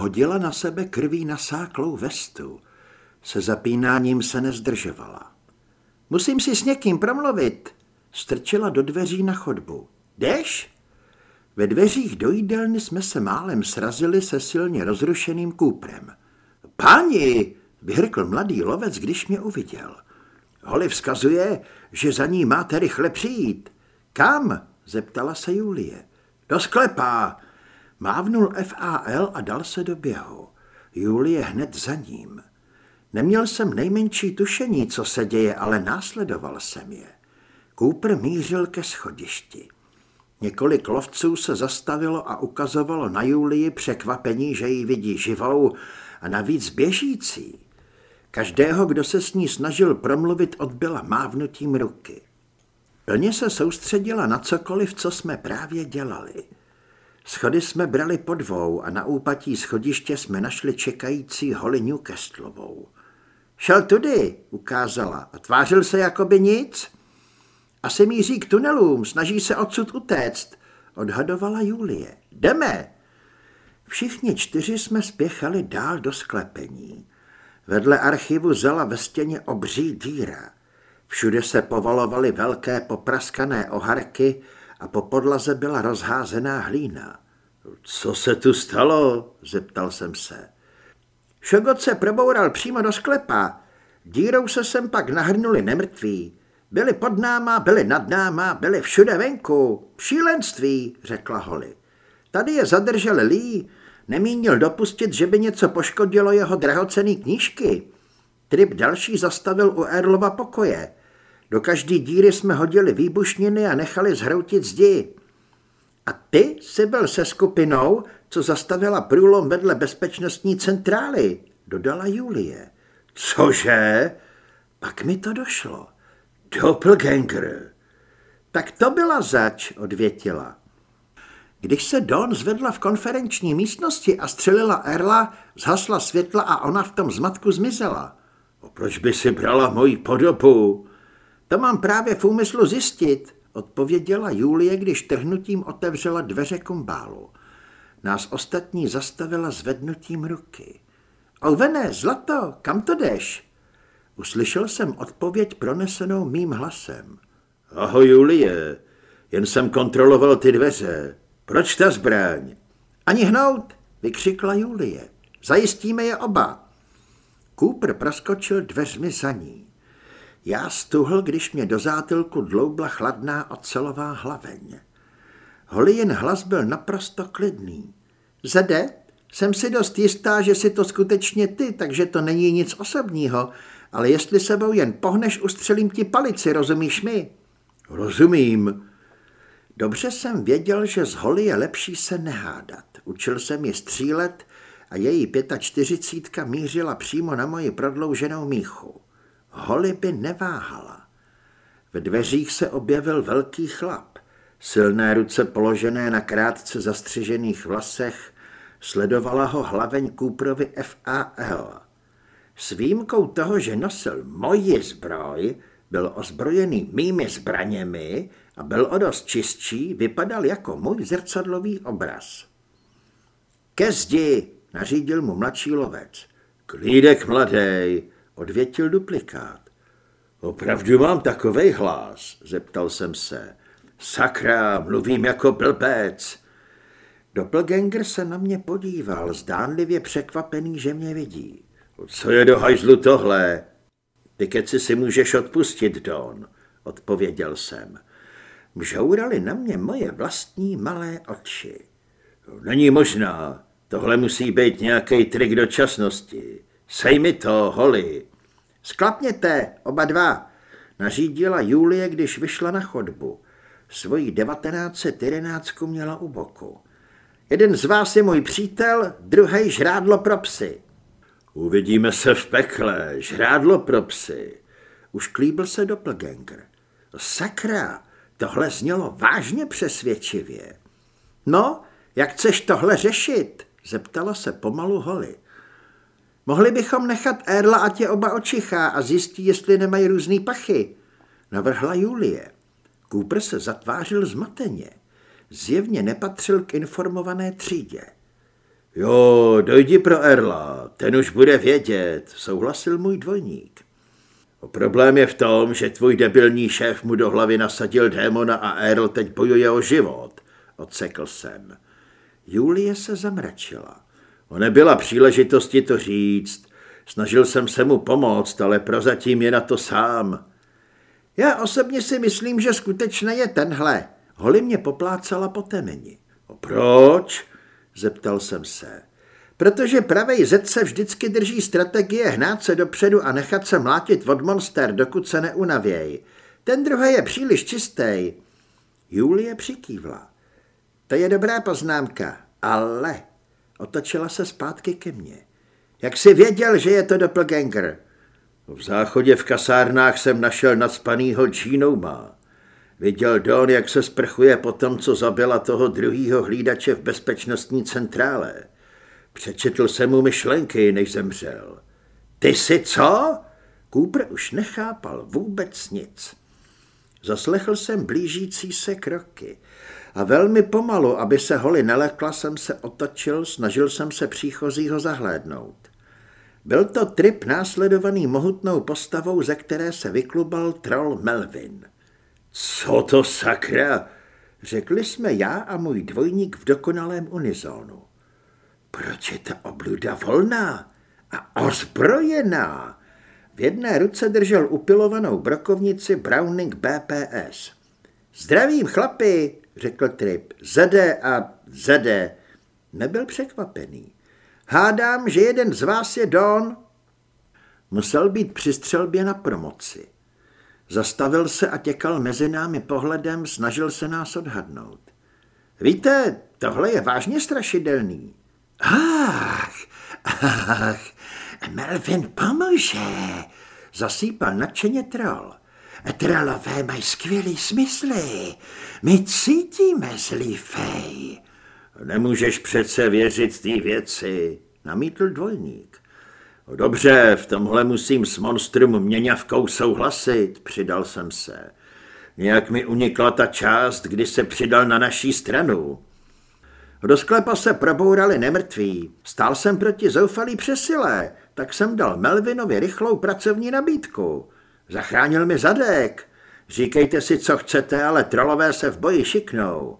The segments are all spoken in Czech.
Hodila na sebe krví nasáklou vestu. Se zapínáním se nezdržovala. Musím si s někým promluvit. Strčila do dveří na chodbu. Jdeš? Ve dveřích do jídelny jsme se málem srazili se silně rozrušeným kůprem. Páni, vyhrkl mladý lovec, když mě uviděl. Holly vzkazuje, že za ní máte rychle přijít. Kam? zeptala se Julie. Do sklepa. Mávnul FAL a dal se do běhu. Julie hned za ním. Neměl jsem nejmenší tušení, co se děje, ale následoval jsem je. Cooper mířil ke schodišti. Několik lovců se zastavilo a ukazovalo na Julii překvapení, že ji vidí živou a navíc běžící. Každého, kdo se s ní snažil promluvit, odbyla mávnutím ruky. Plně se soustředila na cokoliv, co jsme právě dělali. Schody jsme brali po dvou a na úpatí schodiště jsme našli čekající Holly Newcastlovou. Šel tudy, ukázala, a tvářil se jako by nic. Asi míří k tunelům, snaží se odsud utéct, odhadovala Julie. Jdeme! Všichni čtyři jsme spěchali dál do sklepení. Vedle archivu zela ve stěně obří díra. Všude se povalovaly velké popraskané oharky a po podlaze byla rozházená hlína. Co se tu stalo? zeptal jsem se. Šogot se proboural přímo do sklepa. Dírou se sem pak nahrnuli nemrtví. Byli pod náma, byli nad náma, byli všude venku. Šílenství, řekla Holly. Tady je zadržel Lee, nemínil dopustit, že by něco poškodilo jeho drahocený knížky. Trip další zastavil u Erlova pokoje. Do každé díry jsme hodili výbušniny a nechali zhroutit zdi. A ty jsi byl se skupinou, co zastavila průlom vedle bezpečnostní centrály, dodala Julie. Cože? Pak mi to došlo. Doppelganger. Tak to byla zač, odvětila. Když se Don zvedla v konferenční místnosti a střelila Erla, zhasla světla a ona v tom zmatku zmizela. O proč by si brala moji podobu? To mám právě v úmyslu zjistit, odpověděla Julie, když trhnutím otevřela dveře kumbálu. Nás ostatní zastavila zvednutím ruky. Alvené, zlato, kam to jdeš? Uslyšel jsem odpověď pronesenou mým hlasem. Ahoj, Julie, jen jsem kontroloval ty dveře. Proč ta zbraň? Ani hnout, vykřikla Julie. Zajistíme je oba. Cooper proskočil dveřmi za ní. Já stuhl, když mě do zátilku dloubla chladná ocelová hlaveň. Holien hlas byl naprosto klidný. Zede, jsem si dost jistá, že si to skutečně ty, takže to není nic osobního, ale jestli sebou jen pohneš, ustřelím ti palici, rozumíš mi? Rozumím. Dobře jsem věděl, že z Holly je lepší se nehádat. Učil jsem ji střílet a její pětačtyřicítka mířila přímo na moji prodlouženou míchu. Holly by neváhala. V dveřích se objevil velký chlap. Silné ruce položené na krátce zastřižených vlasech sledovala ho hlaveň Cooperovi FAL. S výjimkou toho, že nosil moji zbroj, byl ozbrojený mými zbraněmi a byl o dost čistší, vypadal jako můj zrcadlový obraz. Ke zdi, nařídil mu mladší lovec. Klídek mladej, odvětil duplikát. Opravdu mám takovej hlas, zeptal jsem se. Sakra, mluvím jako blbec. Doppelganger se na mě podíval, zdánlivě překvapený, že mě vidí. Co je do hajzlu tohle? Ty keci si můžeš odpustit, Don, odpověděl jsem. Mžourali na mě moje vlastní malé oči. Není možná, tohle musí být nějaký trik dočasnosti. Sej mi to, holi. Sklapněte, oba dva, nařídila Julie, když vyšla na chodbu. Svojí 1911 měla u boku. Jeden z vás je můj přítel, druhý žrádlo pro psy. Uvidíme se v pekle, žrádlo pro psy. Už klíbil se doppelganger. Sakra, tohle znělo vážně přesvědčivě. No, jak chceš tohle řešit? Zeptala se pomalu Holly. Mohli bychom nechat Erla a tě oba očichá a zjistit, jestli nemají různý pachy. Navrhla Julie. Cooper se zatvářil zmateně. Zjevně nepatřil k informované třídě. Jo, dojdi pro Erla, ten už bude vědět, souhlasil můj dvojník. Problém je v tom, že tvůj debilní šéf mu do hlavy nasadil démona a Erl teď bojuje o život, odsekl jsem. Julie se zamračila. Nebyla příležitosti to říct. Snažil jsem se mu pomoct, ale prozatím je na to sám. Já osobně si myslím, že skutečně je tenhle. Holly mě poplácala po temeni. Proč? Zeptal jsem se. Protože pravej zet se vždycky drží strategie hnát se dopředu a nechat se mlátit od monster, dokud se neunavěj. Ten druhý je příliš čistý. Julie přikývla. To je dobrá poznámka, ale... Otočila se zpátky ke mně. Jak jsi věděl, že je to doppelganger? V záchodě v kasárnách jsem našel nadspanýho Genouma. Viděl Don, jak se sprchuje po tom, co zabila toho druhýho hlídače v bezpečnostní centrále. Přečetl jsem mu myšlenky, než zemřel. Ty si co? Cooper už nechápal vůbec nic. Zaslechl jsem blížící se kroky a velmi pomalu, aby se holi nelekla, jsem se otočil, snažil jsem se příchozího zahlédnout. Byl to trip následovaný mohutnou postavou, ze které se vyklubal troll Melvin. Co to sakra? Řekli jsme já a můj dvojník v dokonalém unizónu. Proč je ta obluda volná a ozbrojená? V jedné ruce držel upilovanou brokovnici Browning BPS. Zdravím, chlapi, řekl Trip. Zede a zede. Nebyl překvapený. Hádám, že jeden z vás je Don. Musel být při střelbě na promoci. Zastavil se a těkal mezi námi pohledem, snažil se nás odhadnout. Víte, tohle je vážně strašidelný. Ach, ach, Melvin pomůže, zasýpal nadšeně troll. Trolové mají skvělý smysly. My cítíme zlý fej. Nemůžeš přece věřit té věci, namítl dvojník. Dobře, v tomhle musím s monstrum měňavkou souhlasit, přidal jsem se. Nějak mi unikla ta část, kdy se přidal na naší stranu. Do sklepa se probourali nemrtví. Stál jsem proti zoufalý přesile, tak jsem dal Melvinovi rychlou pracovní nabídku. Zachránil mi zadek. Říkejte si, co chcete, ale trolové se v boji šiknou.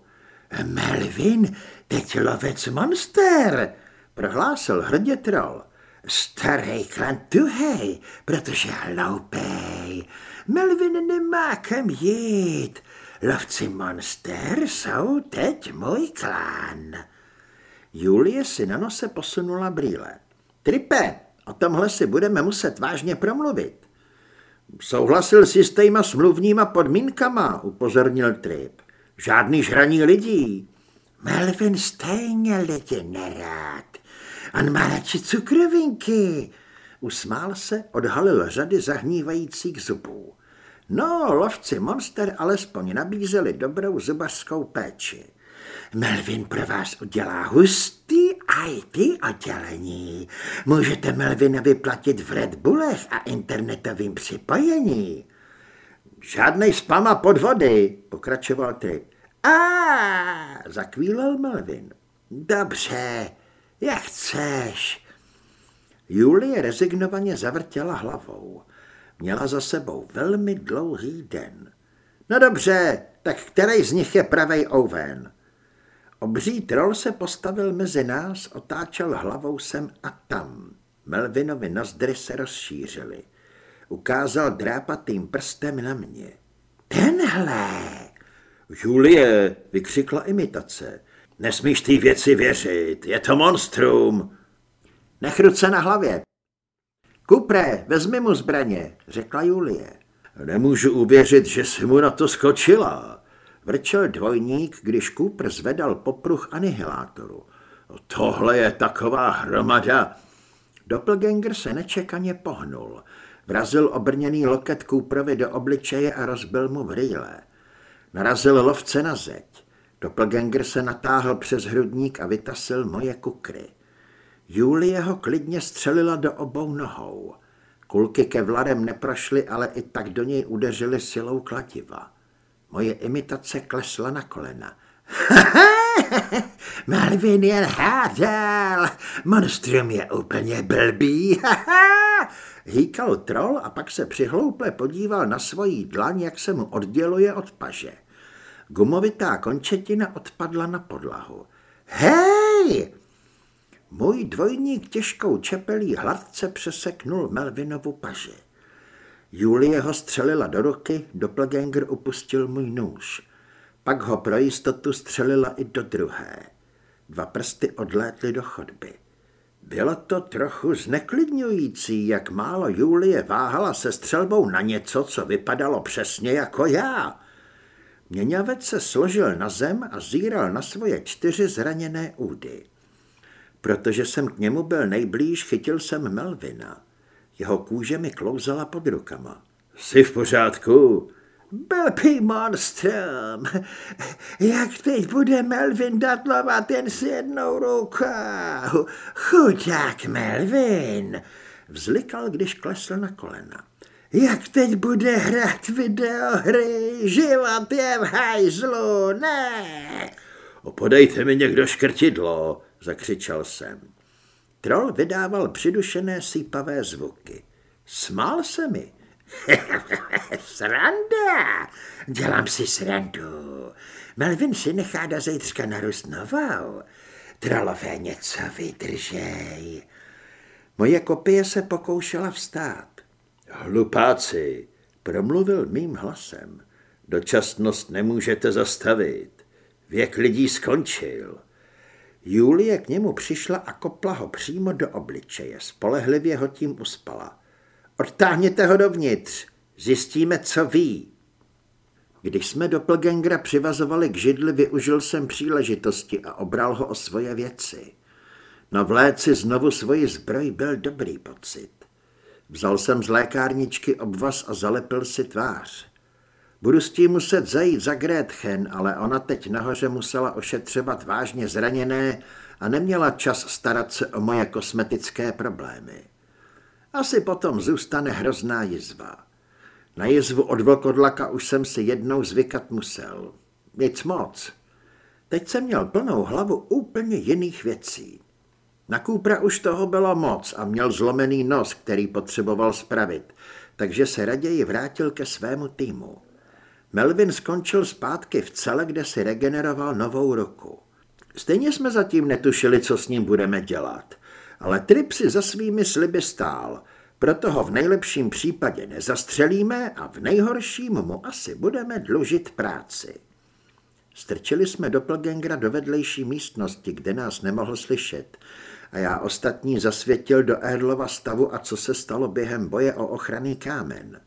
Melvin, teď lovec monster, prohlásil hrdě troll. Starý klan tuhej, protože hloupej. Melvin nemá kam jít. Lovci monster jsou teď můj klán. Julie si na nose posunula brýle. Tripe, o tomhle si budeme muset vážně promluvit. Souhlasil si s tejma smluvníma podmínkama, upozornil Trip. Žádný žraní lidí. Melvin stejně lidi nerád. On má radši cukrovinky. Usmál se, odhalil řady zahnívajících zubů. No, lovci monster alespoň nabízeli dobrou zubařskou péči. Melvin pro vás udělá hustý IT oddělení. Můžete Melvina vyplatit v Red Bullech a internetovým připojení. Žádnej spam a podvody, pokračoval Trip. A, zakvílel Melvin. Dobře, jak chceš. Julie rezignovaně zavrtěla hlavou. Měla za sebou velmi dlouhý den. No dobře, tak který z nich je pravej Owen? Obří troll se postavil mezi nás, otáčel hlavou sem a tam. Melvinovi nozdry se rozšířily. Ukázal drápatým prstem na mě. Tenhle! Julie, vykřikla imitace. Nesmíš ty věci věřit, je to monstrum. Nech ruce na hlavě. Kupre, vezmi mu zbraně, řekla Julie. Nemůžu uvěřit, že jsi mu na to skočila. Vrčel dvojník, když Cooper zvedal popruh anihilátoru. Tohle je taková hromada. Doppelganger se nečekaně pohnul. Vrazil obrněný loket Cooperovi do obličeje a rozbil mu brýle. Narazil lovce na zeď. Doppelganger se natáhl přes hrudník a vytasil moje kukry. Julie ho klidně střelila do obou nohou. Kulky kevlarem neprošly, ale i tak do něj udeřily silou kladiva. Moje imitace klesla na kolena. Melvin jen hádal, monstrum je úplně blbý. Hýkal troll a pak se přihlouple podíval na svoji dlaň, jak se mu odděluje od paže. Gumovitá končetina odpadla na podlahu. Hej! Můj dvojník těžkou čepelí hladce přeseknul Melvinovu paži. Julie ho střelila do ruky, doppelganger upustil můj nůž. Pak ho pro jistotu střelila i do druhé. Dva prsty odlétly do chodby. Bylo to trochu zneklidňující, jak málo Julie váhala se střelbou na něco, co vypadalo přesně jako já. Měňavec se složil na zem a zíral na svoje čtyři zraněné údy. Protože jsem k němu byl nejblíž, chytil jsem Melvina. Jeho kůže mi klouzala pod rukama. Jsi v pořádku? Blbý monstrum. Jak teď bude Melvin datlovat jen s jednou rukou? Chudák Melvin. Vzlikal, když klesl na kolena. Jak teď bude hrát videohry? Život je v hajzlu, ne! Podejte mi někdo škrtidlo, zakřičel jsem. Troll vydával přidušené sípavé zvuky. Smál se mi. Sranda! Dělám si srandu. Melvin si nechá do zítřka narůst novou. Trolové něco vydržej. Moje kopie se pokoušela vstát. Hlupáci, promluvil mým hlasem. Dočasnost nemůžete zastavit. Věk lidí skončil. Julie k němu přišla a kopla ho přímo do obličeje. Spolehlivě ho tím uspala. Odtáhněte ho dovnitř, zjistíme, co ví. Když jsme doppelgangera přivazovali k židli, využil jsem příležitosti a obral ho o svoje věci. Na vléci znovu svoji zbroj byl dobrý pocit. Vzal jsem z lékárničky obvaz a zalepil si tvář. Budu s tím muset zajít za Gretchen, ale ona teď nahoře musela ošetřovat vážně zraněné a neměla čas starat se o moje kosmetické problémy. Asi potom zůstane hrozná jizva. Na jizvu od vlkodlaka už jsem si jednou zvykat musel. Nic moc. Teď jsem měl plnou hlavu úplně jiných věcí. Na Kůpra už toho bylo moc a měl zlomený nos, který potřeboval spravit, takže se raději vrátil ke svému týmu. Melvin skončil zpátky v cele, kde si regeneroval novou ruku. Stejně jsme zatím netušili, co s ním budeme dělat ale Trip si za svými sliby stál, proto ho v nejlepším případě nezastřelíme a v nejhorším mu asi budeme dlužit práci. Strčili jsme doppelgangera do vedlejší místnosti, kde nás nemohl slyšet a já ostatní zasvětil do Erlova stavu a co se stalo během boje o ochranný kámen.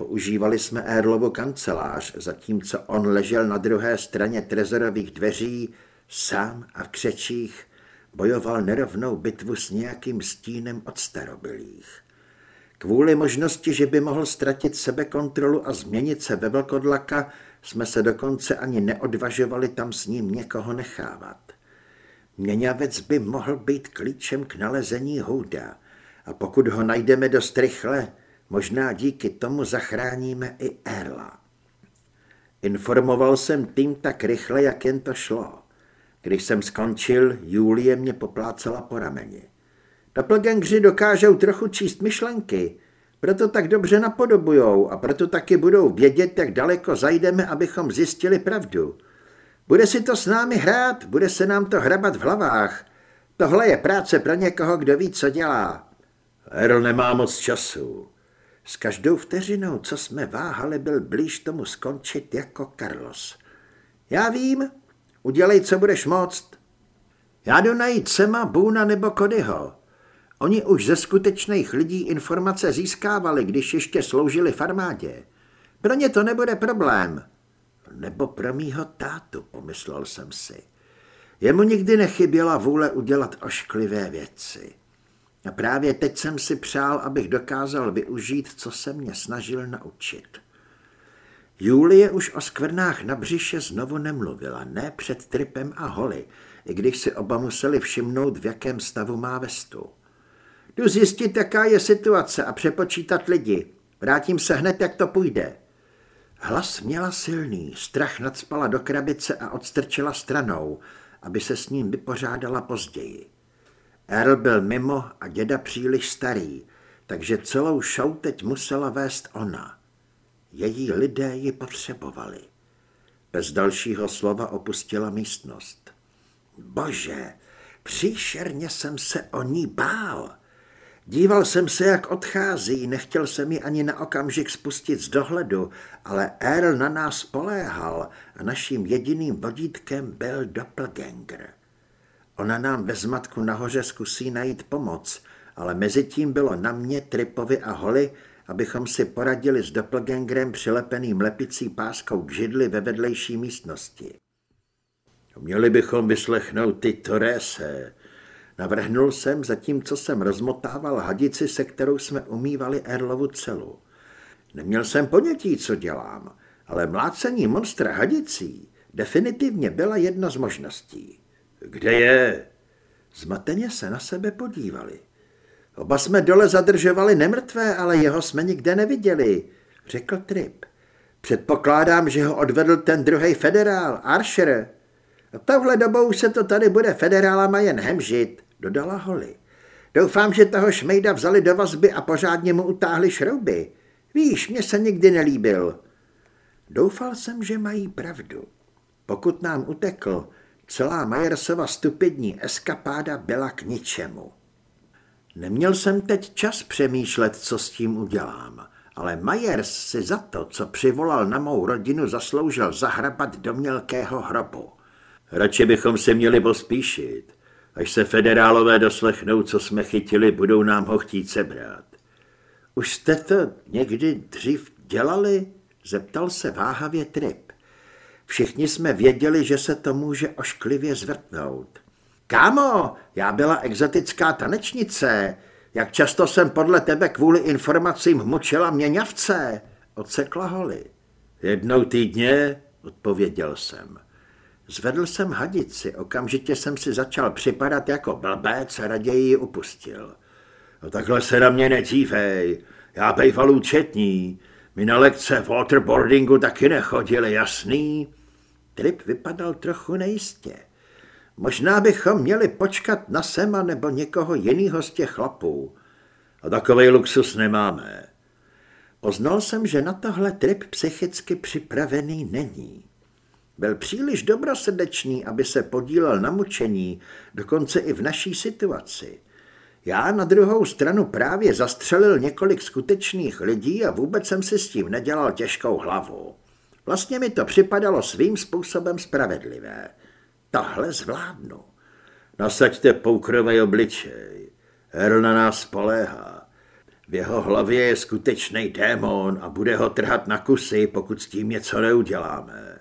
Používali jsme Erlovu kancelář, zatímco on ležel na druhé straně trezorových dveří, sám a v křečích, bojoval nerovnou bitvu s nějakým stínem od starobylých. Kvůli možnosti, že by mohl ztratit sebekontrolu a změnit se ve vlkodlaka, jsme se dokonce ani neodvažovali tam s ním někoho nechávat. Měňavec by mohl být klíčem k nalezení houda a pokud ho najdeme dost rychle, možná díky tomu zachráníme i Erla. Informoval jsem tým tak rychle, jak jen to šlo. Když jsem skončil, Julie mě poplácela po rameni. Doppelgangři dokážou trochu číst myšlenky, proto tak dobře napodobujou a proto taky budou vědět, jak daleko zajdeme, abychom zjistili pravdu. Bude si to s námi hrát, bude se nám to hrabat v hlavách. Tohle je práce pro někoho, kdo ví, co dělá. Earl nemá moc času. S každou vteřinou, co jsme váhali, byl blíž tomu skončit jako Carlos. Já vím, Udělej, co budeš moct. Já jdu najít Sema, Buna nebo Kodyho. Oni už ze skutečných lidí informace získávali, když ještě sloužili v armádě. Pro ně to nebude problém. Nebo pro mýho tátu, pomyslel jsem si. Jemu nikdy nechyběla vůle udělat ošklivé věci. A právě teď jsem si přál, abych dokázal využít, co se mě snažil naučit. Julie už o skvrnách na břiše znovu nemluvila, ne před tripem a holy, i když si oba museli všimnout, v jakém stavu má vestu. Jdu zjistit, jaká je situace a přepočítat lidi. Vrátím se hned, jak to půjde. Hlas měla silný, strach nadspala do krabice a odstrčila stranou, aby se s ním vypořádala později. Earl byl mimo a děda příliš starý, takže celou show teď musela vést ona. Její lidé ji potřebovali. Bez dalšího slova opustila místnost. Bože, příšerně jsem se o ní bál. Díval jsem se, jak odchází, nechtěl jsem ji ani na okamžik spustit z dohledu, ale Earl na nás poléhal a naším jediným vodítkem byl doppelganger. Ona nám ve zmatku nahoře zkusí najít pomoc, ale mezi tím bylo na mě, Tripovi a Holly, abychom si poradili s doppelgangerem přilepeným lepicí páskou k židli ve vedlejší místnosti. Měli bychom vyslechnout ty Torese. Navrhnul jsem, zatímco jsem rozmotával hadici, se kterou jsme umývali Erlovu celu. Neměl jsem ponětí, co dělám, ale mlácení monstra hadicí definitivně byla jedna z možností. Kde je? Zmateně se na sebe podívali. Oba jsme dole zadržovali nemrtvé, ale jeho jsme nikde neviděli, řekl Trip. Předpokládám, že ho odvedl ten druhý federál, Archer. A touhle dobou se to tady bude federálama jen hemžit, dodala Holly. Doufám, že toho šmejda vzali do vazby a pořádně mu utáhli šrouby. Víš, mě se nikdy nelíbil. Doufal jsem, že mají pravdu. Pokud nám utekl, celá Majersova stupidní eskapáda byla k ničemu. Neměl jsem teď čas přemýšlet, co s tím udělám, ale Majers si za to, co přivolal na mou rodinu, zasloužil zahrabat do mělkého hrobu. Radši bychom se měli pospíšit. Až se federálové doslechnou, co jsme chytili, budou nám ho chtít sebrat. Už jste to někdy dřív dělali? Zeptal se váhavě Trip. Všichni jsme věděli, že se to může ošklivě zvrtnout. Kámo, já byla exotická tanečnice. Jak často jsem podle tebe kvůli informacím hmučila měňavce? Odsekla Holly. Jednou týdně, odpověděl jsem. Zvedl jsem hadici, okamžitě jsem si začal připadat jako blbec a raději ji upustil. No takhle se na mě nedívej, já bejval účetní, my na lekce waterboardingu taky nechodili, jasný? Trip vypadal trochu nejistě. Možná bychom měli počkat na Sema nebo někoho jiného z těch chlapů. A takový luxus nemáme. Poznal jsem, že na tohle trip psychicky připravený není. Byl příliš dobrosrdečný, aby se podílel na mučení, dokonce i v naší situaci. Já na druhou stranu právě zastřelil několik skutečných lidí a vůbec jsem si s tím nedělal těžkou hlavu. Vlastně mi to připadalo svým způsobem spravedlivé. Tohle zvládnu. Nasaďte poukrovej obličej. Earl na nás spoléhá. V jeho hlavě je skutečný démon a bude ho trhat na kusy, pokud s tím něco neuděláme.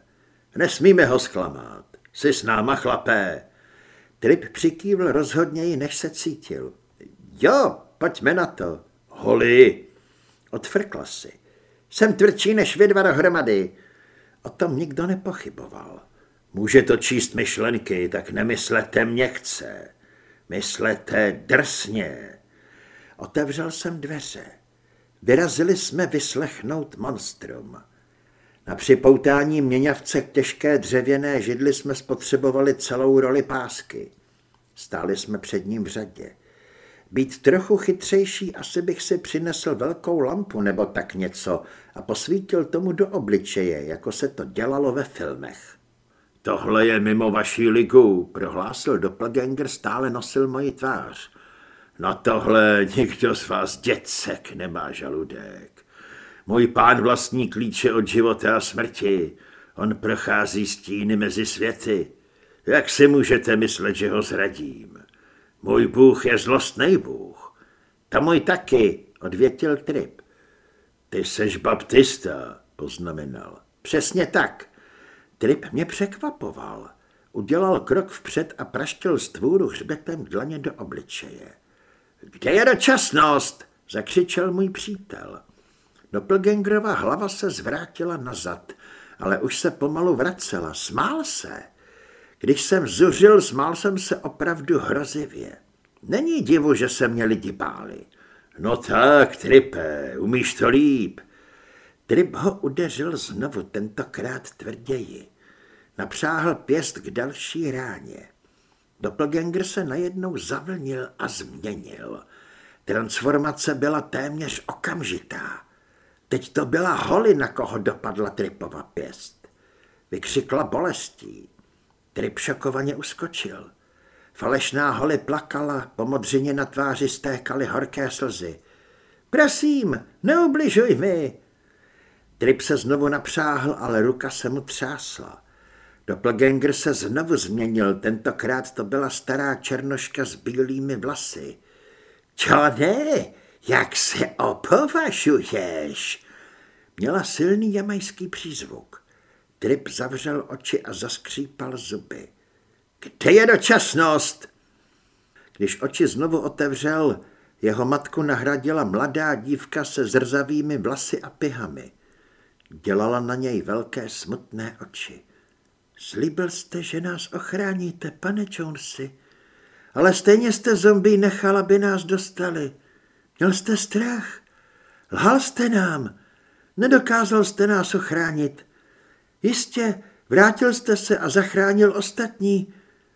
Nesmíme ho zklamat. Jsi s náma, chlapé. Trip přikývl rozhodněji, než se cítil. Jo, pojďme na to. Holi. Odfrkla si. Jsem tvrdší než vy dva dohromady. O tom nikdo nepochyboval. Může to číst myšlenky, tak nemyslete měkce. Myslete drsně. Otevřel jsem dveře. Vyrazili jsme vyslechnout monstrum. Na připoutání měňavce k těžké dřevěné židli jsme spotřebovali celou roli pásky. Stáli jsme před ním v řadě. Být trochu chytřejší, asi bych si přinesl velkou lampu nebo tak něco a posvítil tomu do obličeje, jako se to dělalo ve filmech. Tohle je mimo vaší ligu, prohlásil Doppelganger, stále nosil moji tvář. Na tohle nikdo z vás děcek nemá žaludek. Můj pán vlastní klíče od života a smrti. On prochází stíny mezi světy. Jak si můžete myslet, že ho zradím? Můj bůh je zlostný bůh. Ta můj taky, odvětil Trip. Ty seš baptista, poznamenal. Přesně tak. Trip mě překvapoval. Udělal krok vpřed a praštil stvůru hřbetem dlaně do obličeje. Kde je dočasnost? zakřičel můj přítel. Doppelgangerova hlava se zvrátila nazad, ale už se pomalu vracela. Smál se. Když jsem zuřil, smál jsem se opravdu hrozivě. Není divu, že se mě lidi báli. No tak, Tripe, umíš to líp. Trip ho udeřil znovu, tentokrát tvrději. Napřáhl pěst k další ráně. Doppelganger se najednou zavlnil a změnil. Transformace byla téměř okamžitá. Teď to byla Holly, na koho dopadla Tripova pěst. Vykřikla bolestí. Trip šokovaně uskočil. Falešná Holly plakala, po modřině na tváři stékaly horké slzy. Prosím, neubližuj mi! Trip se znovu napřáhl, ale ruka se mu třásla. Doppelganger se znovu změnil, tentokrát to byla stará černoška s bílými vlasy. Čo ne, jak se opovažuješ? Měla silný jamajský přízvuk. Trip zavřel oči a zaskřípal zuby. Kde je dočasnost? Když oči znovu otevřel, jeho matku nahradila mladá dívka se zrzavými vlasy a pihami. Dělala na něj velké smutné oči. Slíbil jste, že nás ochráníte, pane Jonesi, ale stejně jste zombie nechal, aby nás dostali. Měl jste strach. Lhal jste nám. Nedokázal jste nás ochránit. Jistě, vrátil jste se a zachránil ostatní,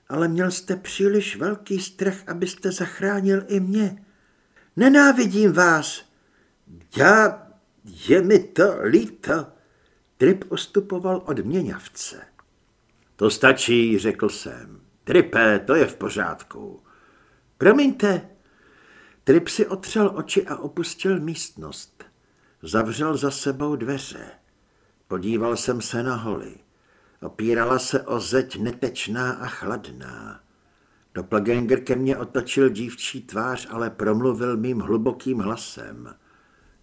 ale měl jste příliš velký strach, abyste zachránil i mě. Nenávidím vás. Já, je mi to líto. Trip ostupoval od měňavce. To stačí, řekl jsem. Tripe, to je v pořádku. Promiňte. Trip si otřel oči a opustil místnost. Zavřel za sebou dveře. Podíval jsem se na holy. Opírala se o zeď netečná a chladná. Doppelganger ke mně otočil dívčí tvář, ale promluvil mým hlubokým hlasem.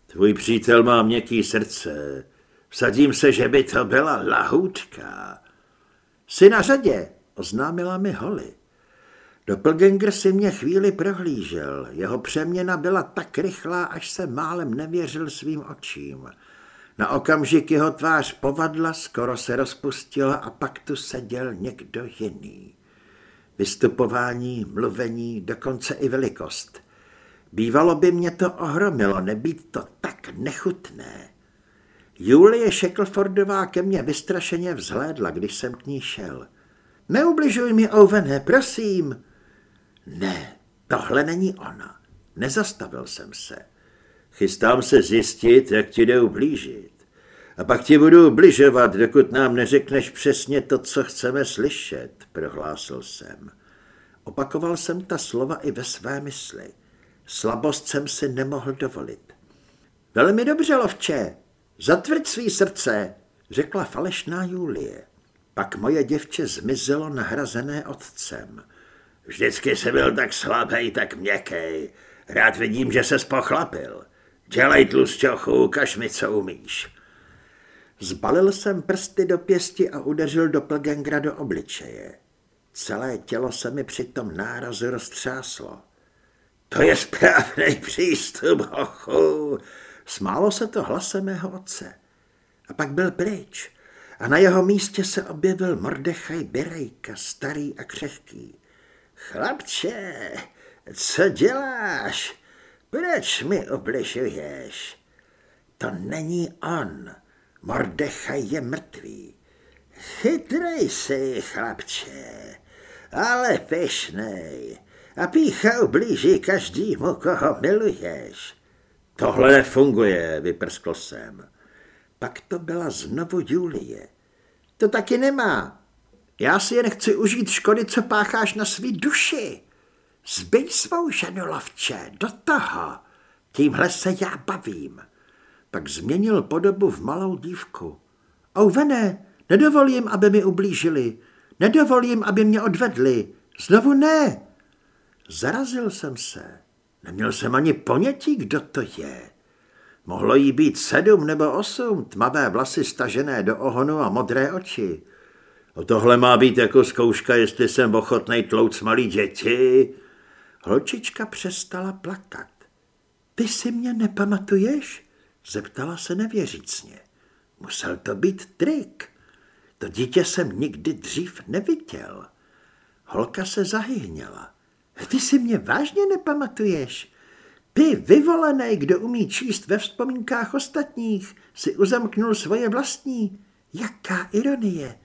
Tvůj přítel má měkký srdce. Vsadím se, že by to byla lahůdka. Jsi na řadě, oznámila mi Holly. Doppelganger si mě chvíli prohlížel. Jeho přeměna byla tak rychlá, až se málem nevěřil svým očím. Na okamžik jeho tvář povadla, skoro se rozpustila a pak tu seděl někdo jiný. Vystupování, mluvení, dokonce i velikost. Bývalo by mě to ohromilo, nebýt to tak nechutné. Julie Shacklefordová ke mně vystrašeně vzhlédla, když jsem k ní šel. Neubližuj mi, Ovené, prosím. Ne, tohle není ona. Nezastavil jsem se. Chystám se zjistit, jak ti jde ublížit. A pak ti budu ubližovat, dokud nám neřekneš přesně to, co chceme slyšet, prohlásil jsem. Opakoval jsem ta slova i ve své mysli. Slabost jsem si nemohl dovolit. Velmi dobře, lovče, zatvrď svý srdce, řekla falešná Julie. Pak moje děvče zmizelo nahrazené otcem. Vždycky se byl tak slabý, tak měkký. Rád vidím, že se spochlapil. Dělej tlusťochu, ukaž mi, co umíš. Zbalil jsem prsty do pěsti a udeřil do plgengra do obličeje. Celé tělo se mi při tom nárazu roztřáslo. To je správný přístup, hochu. Smálo se to hlasem mého otce. A pak byl pryč a na jeho místě se objevil Mordechaj Birejka, starý a křehký. Chlapče, co děláš? Proč mi obližuješ? To není on. Mordechaj je mrtvý. Chytrej si, chlapče, ale pešnej. A pícha ublíží každému, koho miluješ. Tohle nefunguje, vyprskl jsem. Pak to byla znovu Julie. To taky nemá. Já si jen chci užít škody, co pácháš na svý duši. Zbyj svou ženu, lovče, do toho. Tímhle se já bavím. Pak změnil podobu v malou dívku. Ouvene, nedovolím, aby mi ublížili. Nedovolím, aby mě odvedli. Znovu ne. Zarazil jsem se. Neměl jsem ani ponětí, kdo to je. Mohlo jí být sedm nebo osm, tmavé vlasy stažené do ohonu a modré oči. O tohle má být jako zkouška, jestli jsem ochotnej tlouc malý děti. Holčička přestala plakat. Ty si mě nepamatuješ? Zeptala se nevěřícně. Musel to být trik. To dítě jsem nikdy dřív neviděl. Holka se zahyhněla. Ty si mě vážně nepamatuješ? Ty vyvolený, kdo umí číst ve vzpomínkách ostatních, si uzamknul svoje vlastní. Jaká ironie!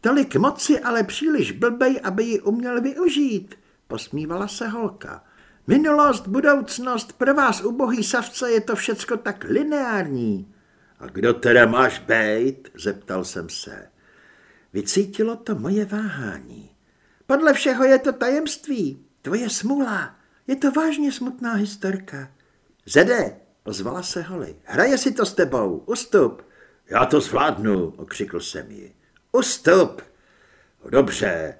Tolik moci, ale příliš blbej, aby ji uměl využít, posmívala se holka. Minulost, budoucnost, pro vás ubohý savce je to všecko tak lineární. A kdo teda máš bejt? zeptal jsem se. Vycítilo to moje váhání. Podle všeho je to tajemství, tvoje smůla. Je to vážně smutná historka. Zede, ozvala se Holly, hraje si to s tebou, ustup. Já to zvládnu, okřikl jsem ji. Ustup. Dobře.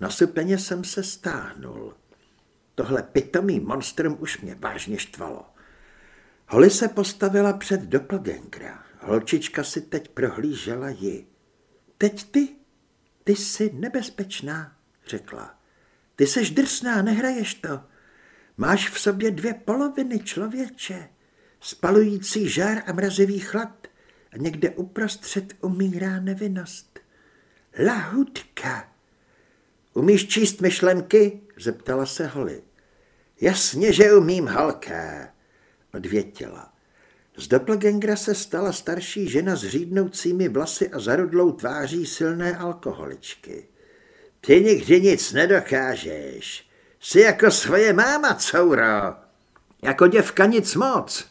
Nasupeně jsem se stáhnul. Tohle pitomý monstrum už mě vážně štvalo. Holly se postavila před doppelgangera. Holčička si teď prohlížela ji. Teď ty, ty jsi nebezpečná, řekla. Ty seš drsná, nehraješ to. Máš v sobě dvě poloviny člověče, spalující žár a mrazivý chlad a někde uprostřed umírá nevinnost. Lahutka. Umíš číst myšlenky? zeptala se Holly. Jasně, že umím, holka, odvětila. Z doppelgangera se stala starší žena s řídnoucími vlasy a zarudlou tváří silné alkoholičky. Ty nikdy nic nedokážeš. Jsi jako svoje máma, couro. Jako děvka nic moc.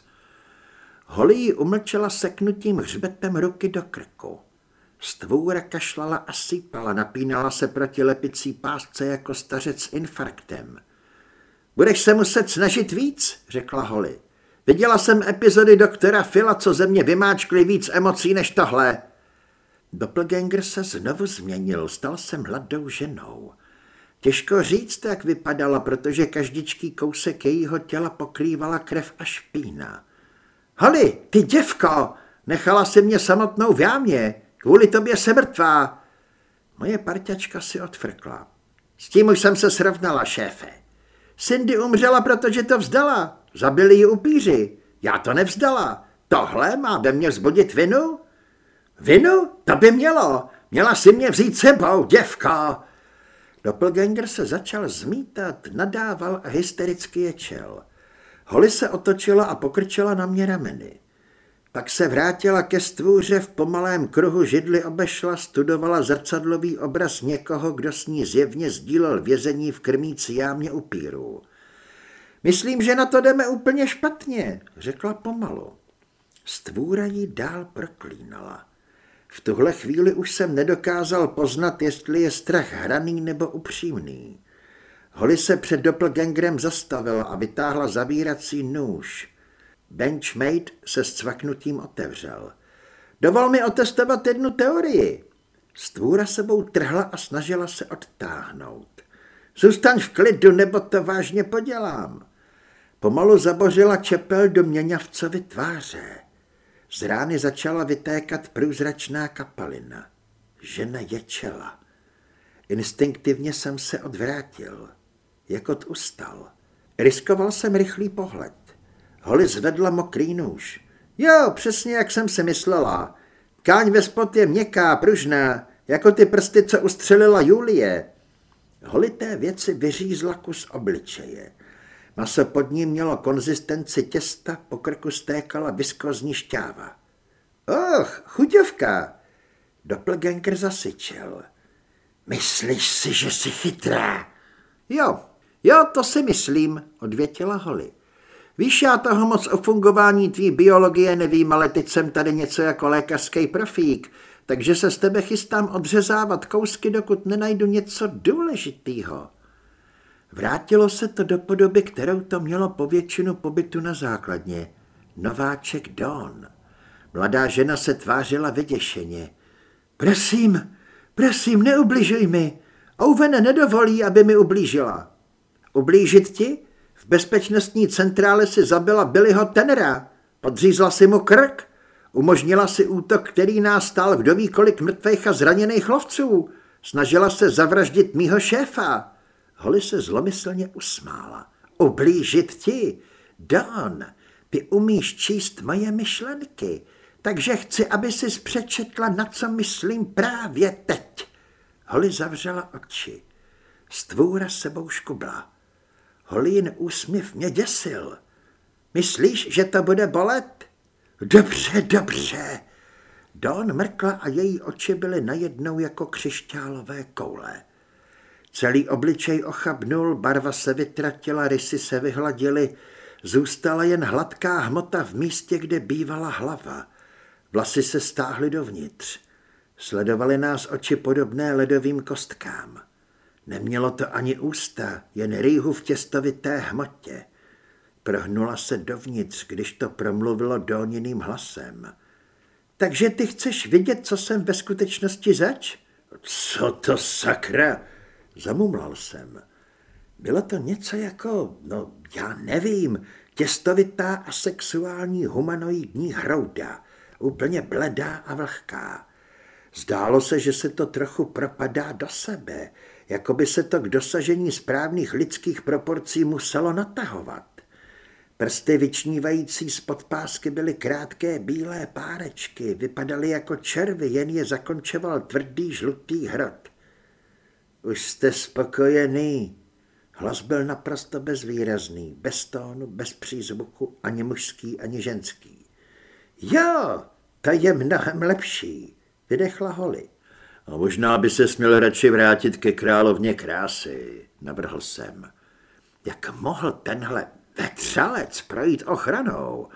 Holly umlčela seknutím hřbetem ruky do krku. Stvůra kašlala a sypala, napínala se proti lepicí pásce jako stařec s infarktem. Budeš se muset snažit víc, řekla Holly. Viděla jsem epizody doktora Fila, co ze mě vymáčkli víc emocí než tohle. Doppelganger se znovu změnil, stal se mladou ženou. Těžko říct, jak vypadala, protože každičký kousek jejího těla pokrývala krev a špína. Holly, ty děvko, nechala si mě samotnou v jámě, kvůli tobě se mrtvá. Moje parťačka si odfrkla. S tím už jsem se srovnala, šéfe. Cindy umřela, protože to vzdala. Zabili ji upíři. Já to nevzdala. Tohle má ve mně vzbudit vinu? Vinu? To by mělo. Měla si mě vzít sebou, děvko. Doppelganger se začal zmítat, nadával a hystericky ječel. Holly se otočila a pokrčila na mě rameny. Pak se vrátila ke stvůře v pomalém kruhu židli obešla, studovala zrcadlový obraz někoho, kdo s ní zjevně sdílel vězení v krmící jámě upíru. Myslím, že na to jdeme úplně špatně, řekla pomalu. Stvůra jí dál proklínala. V tuhle chvíli už jsem nedokázal poznat, jestli je strach hraný nebo upřímný. Holly se před doppelgangerem zastavila a vytáhla zavírací nůž. Benchmate se s cvaknutím otevřel. Dovol mi otestovat jednu teorii. Stvůra sebou trhla a snažila se odtáhnout. Zůstaň v klidu, nebo to vážně podělám. Pomalu zabořila čepel do měňavcovy tváře. Z rány začala vytékat průzračná kapalina. Žena ječela. Instinktivně jsem se odvrátil. Jakot ustal. Riskoval jsem rychlý pohled. Holly zvedla mokrý nůž. Jo, přesně jak jsem si myslela. Káň ve spot je měkká, pružná, jako ty prsty, co ustřelila Julie. Holly té věci vyřízla kus obličeje. Maso pod ním mělo konzistenci těsta, po krku stékala viskozní šťáva. Och, chuťovka! Doppelganger zasyčel. Myslíš si, že jsi chytrá? Jo, jo, to si myslím, odvětila Holly. Víš, já toho moc o fungování tvý biologie nevím, ale teď jsem tady něco jako lékařský profík, takže se z tebe chystám odřezávat kousky, dokud nenajdu něco důležitýho. Vrátilo se to do podoby, kterou to mělo po většinu pobytu na základně. Nováček Don. Mladá žena se tvářila vyděšeně. Prosím, prosím, neubližuj mi. Ouvene nedovolí, aby mi ublížila. Ublížit ti? V bezpečnostní centrále si zabila Billyho Tenera. Podřízla si mu krk. Umožnila si útok, který nás stál kdo ví kolik mrtvých a zraněných lovců. Snažila se zavraždit mýho šéfa. Holly se zlomyslně usmála. Ublížit ti? Don, ty umíš číst moje myšlenky, takže chci, aby si přečetla, na co myslím právě teď. Holly zavřela oči. Stvůra sebou škubla. Holín úsměv mě děsil. Myslíš, že to bude bolet? Dobře, dobře. Don mrkla a její oči byly najednou jako křišťálové koule. Celý obličej ochabnul, barva se vytratila, rysy se vyhladily, zůstala jen hladká hmota v místě, kde bývala hlava. Vlasy se stáhly dovnitř. Sledovali nás oči podobné ledovým kostkám. Nemělo to ani ústa, jen rýhu v těstovité hmotě. Prohnula se dovnitř, když to promluvilo dolněným hlasem. Takže ty chceš vidět, co jsem ve skutečnosti zač? Co to sakra? Zamumlal jsem. Bylo to něco jako, no já nevím, těstovitá a sexuální humanoidní hrouda, úplně bledá a vlhká. Zdálo se, že se to trochu propadá do sebe, jako by se to k dosažení správných lidských proporcí muselo natahovat. Prsty vyčnívající z podpásky byly krátké bílé párečky, vypadaly jako červy, jen je zakončoval tvrdý žlutý hrot. Už jste spokojený? Hlas byl naprosto bezvýrazný, bez tónu, bez přízvuku, ani mužský, ani ženský. Jo, to je mnohem lepší, vydechla Holly. A možná by se směl radši vrátit ke královně krásy, navrhl jsem. Jak mohl tenhle vetřalec projít ochranou?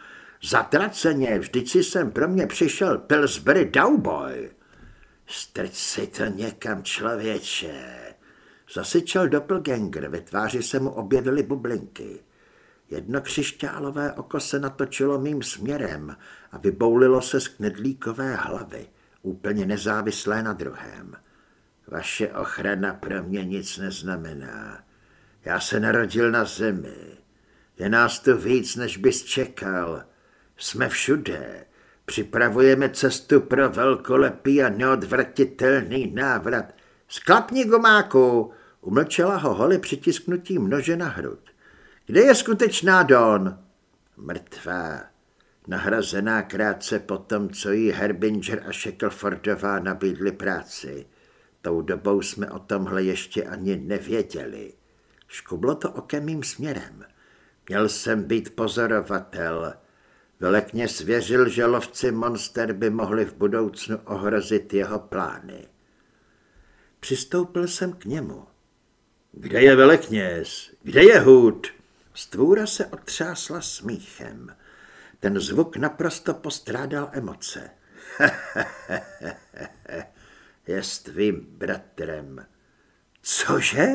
Zatraceně, vždyť si sem pro mě přišel Pillsbury Dowboy. Strč si to někam, člověče. Zasyčel doppelganger, ve tváři se mu objevily bublinky. Jedno křišťálové oko se natočilo mým směrem a vyboulilo se z knedlíkové hlavy úplně nezávislé na druhém. Vaše ochrana pro mě nic neznamená. Já se narodil na zemi. Je nás tu víc, než bys čekal. Jsme všude. Připravujeme cestu pro velkolepý a neodvratitelný návrat. Sklapni gumáku, umlčela ho Holly přitisknutím nože na hrud. Kde je skutečná Don? Mrtvá nahrazená krátce po tom, co jí Herbinger a Shacklefordová nabídli práci. Tou dobou jsme o tomhle ještě ani nevěděli. Škublo to okem mým směrem. Měl jsem být pozorovatel. Velekně svěřil, že lovci monster by mohli v budoucnu ohrozit jeho plány. Přistoupil jsem k němu. Kde je velekněz? Kde je hůd? Stvůra se otřásla smíchem. Ten zvuk naprosto postrádal emoce. je s tvým bratrem. Cože?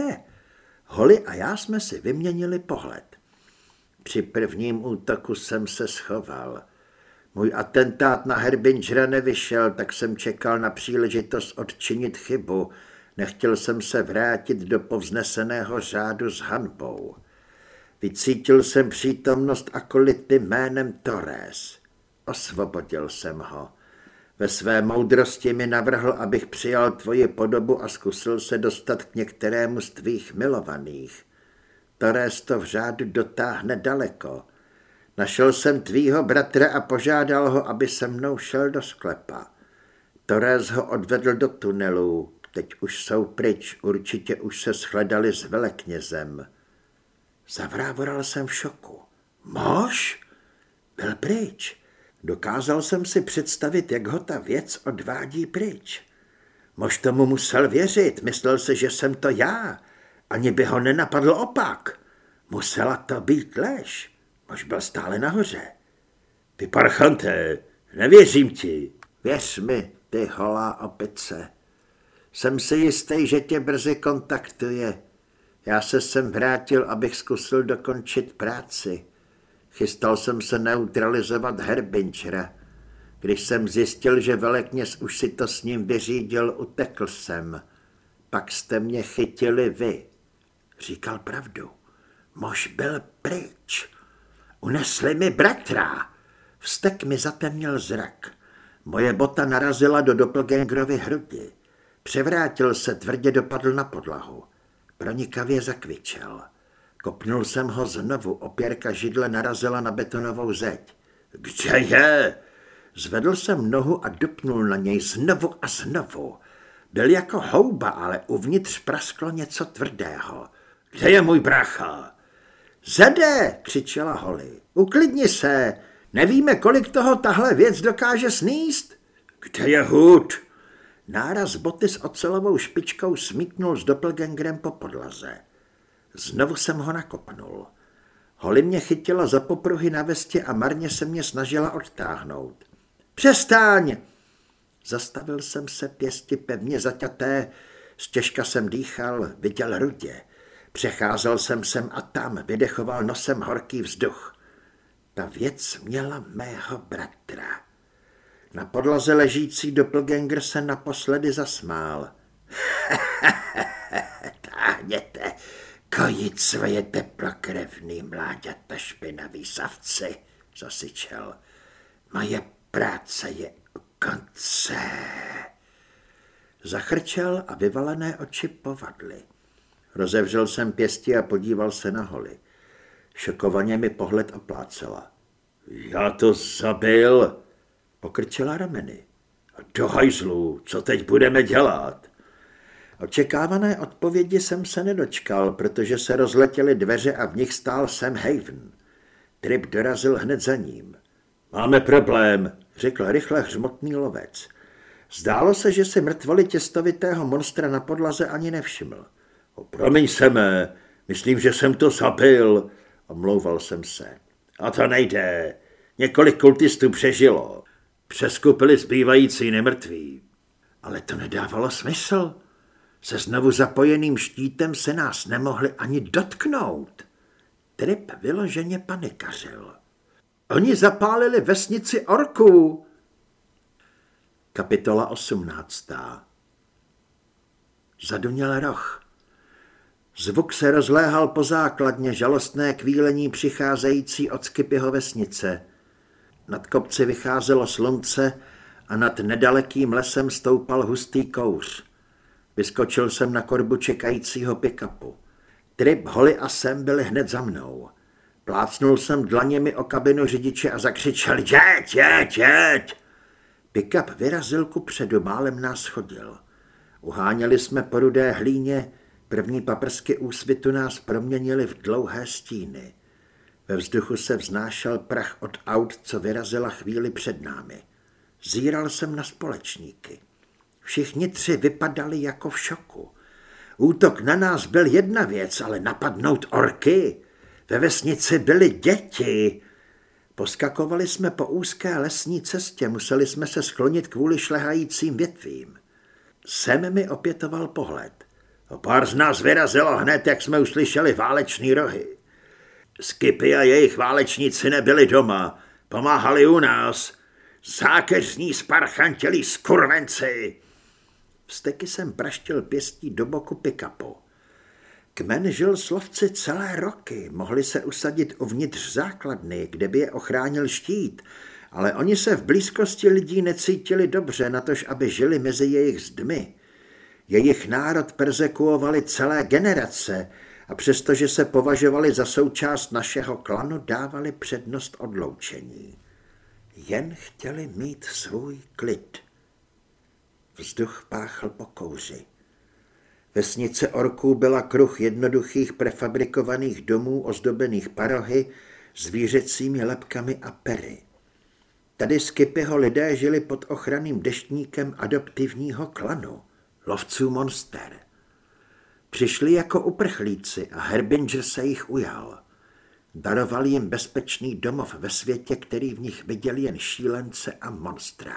Holly a já jsme si vyměnili pohled. Při prvním útoku jsem se schoval. Můj atentát na Herbingera nevyšel, tak jsem čekal na příležitost odčinit chybu. Nechtěl jsem se vrátit do povzneseného řádu s hanbou. Vycítil jsem přítomnost akolity jménem Torres. Osvobodil jsem ho. Ve své moudrosti mi navrhl, abych přijal tvoji podobu a zkusil se dostat k některému z tvých milovaných. Torres to v řádu dotáhne daleko. Našel jsem tvýho bratra a požádal ho, aby se mnou šel do sklepa. Torres ho odvedl do tunelu. Teď už jsou pryč, určitě už se shledali s veleknězem. Zavrávoral jsem v šoku. Mož? Byl pryč. Dokázal jsem si představit, jak ho ta věc odvádí pryč. Mož tomu musel věřit, myslel se, že jsem to já. Ani by ho nenapadl opak. Musela to být lež. Mož byl stále nahoře. Ty parchante, nevěřím ti. Věř mi, ty holá opice. Jsem si jistý, že tě brzy kontaktuje. Já se sem vrátil, abych zkusil dokončit práci. Chystal jsem se neutralizovat Herbinčera. Když jsem zjistil, že velekněz už si to s ním vyřídil, utekl jsem. Pak jste mě chytili vy. Říkal pravdu. Mož byl pryč. Unesli mi bratra. Vztek mi zatemnil zrak. Moje bota narazila do doppelgangerovy hrudi. Převrátil se, tvrdě dopadl na podlahu. Pronikavě zakvičel. Kopnul jsem ho znovu, opěrka židle narazila na betonovou zeď. Kde je? Zvedl jsem nohu a dupnul na něj znovu a znovu. Byl jako houba, ale uvnitř prasklo něco tvrdého. Kde je můj bracha? Zede, křičela Holly, uklidni se, nevíme, kolik toho tahle věc dokáže sníst. Kde je hud? Náraz boty s ocelovou špičkou smítnul s doppelgangerem po podlaze. Znovu jsem ho nakopnul. Holly mě chytila za popruhy na vestě a marně se mě snažila odtáhnout. Přestaň! Zastavil jsem se pěsti pevně zaťaté, stěžka jsem dýchal, viděl rudě. Přecházel jsem sem a tam, vydechoval nosem horký vzduch. Ta věc měla mého bratra. Na podlaze ležící doppelganger se naposledy zasmál. Táhněte, kojit svoje teplokrevný mláďata špinavý savci, zasyčel. Moje práce je u konce. Zachrčel a vyvalené oči povadly. Rozevřel jsem pěsti a podíval se na holy. Šokovaně mi pohled oplácela. Já to zabil, pokrčila rameny. Do hajzlu, co teď budeme dělat? Očekávané odpovědi jsem se nedočkal, protože se rozletěly dveře a v nich stál Sam Haven. Trip dorazil hned za ním. Máme problém, řekl rychle hřmotný lovec. Zdálo se, že si mrtvoli těstovitého monstra na podlaze ani nevšiml. Promiň se mé, myslím, že jsem to zabil, omlouval jsem se. A to nejde, několik kultistů přežilo. Přeskupili zbývající nemrtví. Ale to nedávalo smysl. Se znovu zapojeným štítem se nás nemohli ani dotknout. Trip vyloženě panikařil. Oni zapálili vesnici orků. Kapitola 18. Zaduněl roh. Zvuk se rozléhal po základně žalostné kvílení přicházející od Skypyho vesnice. Nad kopci vycházelo slunce a nad nedalekým lesem stoupal hustý kouř. Vyskočil jsem na korbu čekajícího pikapu. Trip, Holly a Sam byli hned za mnou. Plácnul jsem dlaněmi o kabinu řidiče a zakřičel jeď, jeď, jeď. Pickup vyrazil ku předu, málem nás chodil. Uháněli jsme po rudé hlíně, první paprsky úsvitu nás proměnili v dlouhé stíny. Ve vzduchu se vznášel prach od aut, co vyrazila chvíli před námi. Zíral jsem na společníky. Všichni tři vypadali jako v šoku. Útok na nás byl jedna věc, ale napadnout orky. Ve vesnici byly děti. Poskakovali jsme po úzké lesní cestě, museli jsme se sklonit kvůli šlehajícím větvím. Sem mi opětoval pohled. O pár z nás vyrazilo hned, jak jsme uslyšeli válečný rohy. Skipy a jejich válečníci nebyli doma, pomáhali u nás. Zákeřní sparchantělí skurvenci. Vsteky jsem praštil pěstí do boku pikapu. Kmen žil slovci celé roky, mohli se usadit uvnitř základny, kde by je ochránil štít, ale oni se v blízkosti lidí necítili dobře, natož aby žili mezi jejich zdmi. Jejich národ persekuovali celé generace a přestože se považovali za součást našeho klanu, dávali přednost odloučení. Jen chtěli mít svůj klid. Vzduch páchl po kouři. Vesnice orků byla kruh jednoduchých prefabrikovaných domů ozdobených parohy, zvířecími lepkami a pery. Tady z Kypyho lidé žili pod ochranným deštníkem adoptivního klanu, lovců monster. Přišli jako uprchlíci a Herbinger se jich ujal. Daroval jim bezpečný domov ve světě, který v nich viděl jen šílence a monstra.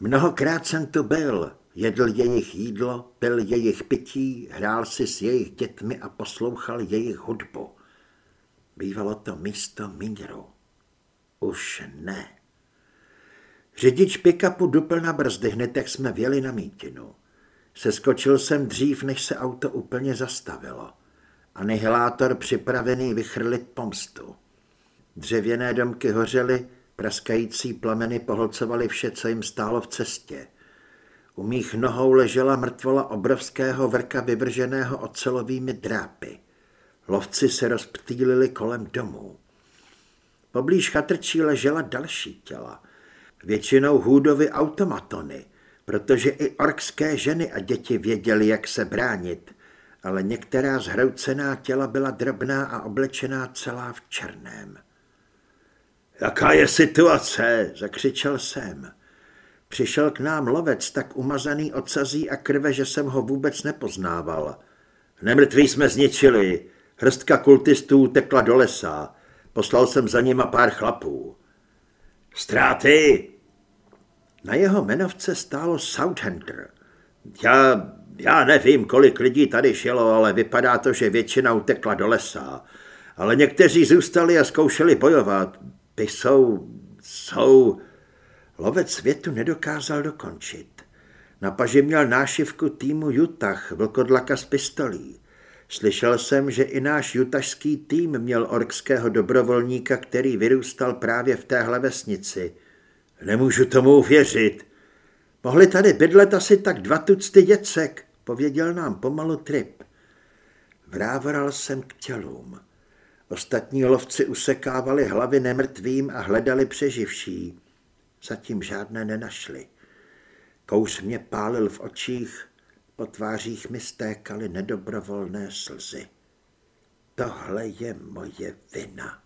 Mnohokrát jsem tu byl, jedl jejich jídlo, pil jejich pití, hrál si s jejich dětmi a poslouchal jejich hudbu. Bývalo to místo míru. Už ne. Řidič pikapu dupl na brzdy hned, jak jsme věli na mítinu. Seskočil jsem dřív, než se auto úplně zastavilo. Anihilátor připravený vychrlit pomstu. Dřevěné domky hořely, praskající plameny pohlcovaly vše, co jim stálo v cestě. U mých nohou ležela mrtvola obrovského vrka vyvrženého ocelovými drápy. Lovci se rozptýlili kolem domů. Poblíž chatrčí ležela další těla. Většinou hůdovy automatony, protože i orkské ženy a děti věděli, jak se bránit, ale některá zhroucená těla byla drobná a oblečená celá v černém. Jaká je situace? zakřičel jsem. Přišel k nám lovec tak umazaný ocazí a krve, že jsem ho vůbec nepoznával. Nemrtví jsme zničili. Hrstka kultistů tekla do lesa. Poslal jsem za nima pár chlapů. Ztráty! Na jeho jmenovce stálo Southampton. Já, já nevím, kolik lidí tady šelo, ale vypadá to, že většina utekla do lesa. Ale někteří zůstali a zkoušeli bojovat. Ty jsou, jsou... Lovec světu nedokázal dokončit. Na paži měl nášivku týmu Utah, vlkodlaka z pistolí. Slyšel jsem, že i náš jutašský tým měl orkského dobrovolníka, který vyrůstal právě v téhle vesnici. Nemůžu tomu uvěřit. Mohli tady bydlet asi tak dva tucty děcek, pověděl nám pomalu Trip. Vrávoral jsem k tělům. Ostatní lovci usekávali hlavy nemrtvým a hledali přeživší. Zatím žádné nenašli. Kouř mě pálil v očích, po tvářích mi stékaly nedobrovolné slzy. Tohle je moje vina.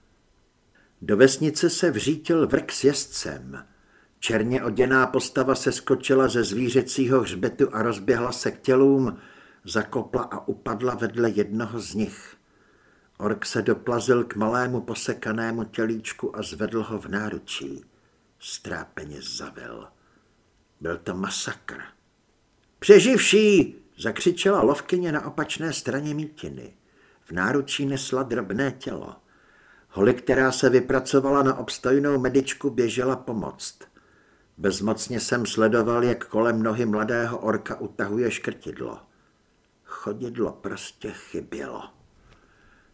Do vesnice se vřítil vrk s jezdcem. Černě oděná postava se skočila ze zvířecího hřbetu a rozběhla se k tělům, zakopla a upadla vedle jednoho z nich. Ork se doplazil k malému posekanému tělíčku a zvedl ho v náručí. Strápeně zavil. Byl to masakr. Přeživší, zakřičela lovkyně na opačné straně mítiny. V náručí nesla drobné tělo. Holy, která se vypracovala na obstojnou medičku, běžela pomoct. Bezmocně jsem sledoval, jak kolem nohy mladého orka utahuje škrtidlo. Chodidlo prostě chybělo.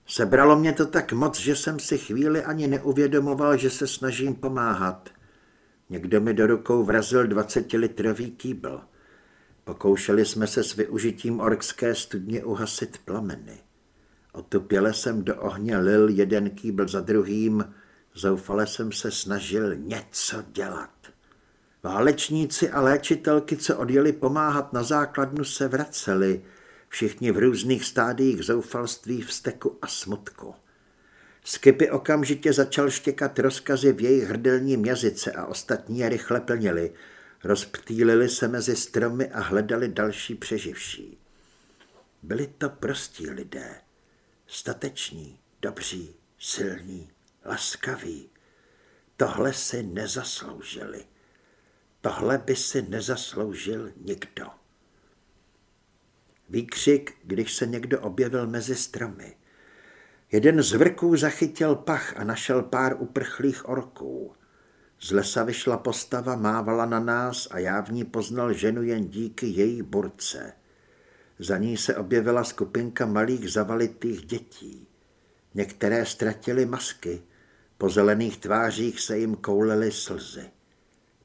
Sebralo mě to tak moc, že jsem si chvíli ani neuvědomoval, že se snažím pomáhat. Někdo mi do rukou vrazil 20-litrový kýbl. Pokoušeli jsme se s využitím orkské studně uhasit plameny. Otupěle jsem do ohně lil jeden kýbl za druhým, zoufale jsem se snažil něco dělat. Válečníci a léčitelky, co odjeli pomáhat na základnu, se vraceli, všichni v různých stádiích zoufalství, vzteku a smutku. Skipy okamžitě začal štěkat rozkazy v jejich hrdelním jazyce a ostatní je rychle plnili. Rozptýlili se mezi stromy a hledali další přeživší. Byli to prostí lidé. Stateční, dobří, silní, laskaví. Tohle si nezasloužili. Tohle by si nezasloužil nikdo. Výkřik, když se někdo objevil mezi stromy. Jeden z vrků zachytil pach a našel pár uprchlých orků. Z lesa vyšla postava, mávala na nás a já v ní poznal ženu jen díky její burce. Za ní se objevila skupinka malých zavalitých dětí. Některé ztratili masky, po zelených tvářích se jim koulely slzy.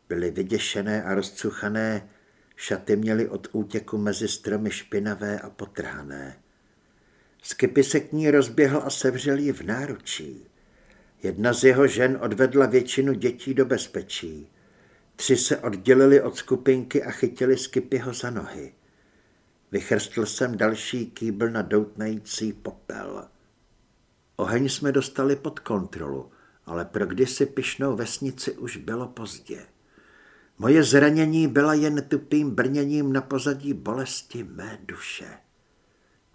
Byly vyděšené a rozcuchané, šaty měly od útěku mezi stromy špinavé a potrhané. Skipy se k ní rozběhl a sevřel ji v náručí. Jedna z jeho žen odvedla většinu dětí do bezpečí. Tři se oddělili od skupinky a chytili Skipyho za nohy. Vychrstl jsem další kýbl na doutnající popel. Oheň jsme dostali pod kontrolu, ale pro kdysi pišnou vesnici už bylo pozdě. Moje zranění byla jen tupým brněním na pozadí bolesti mé duše.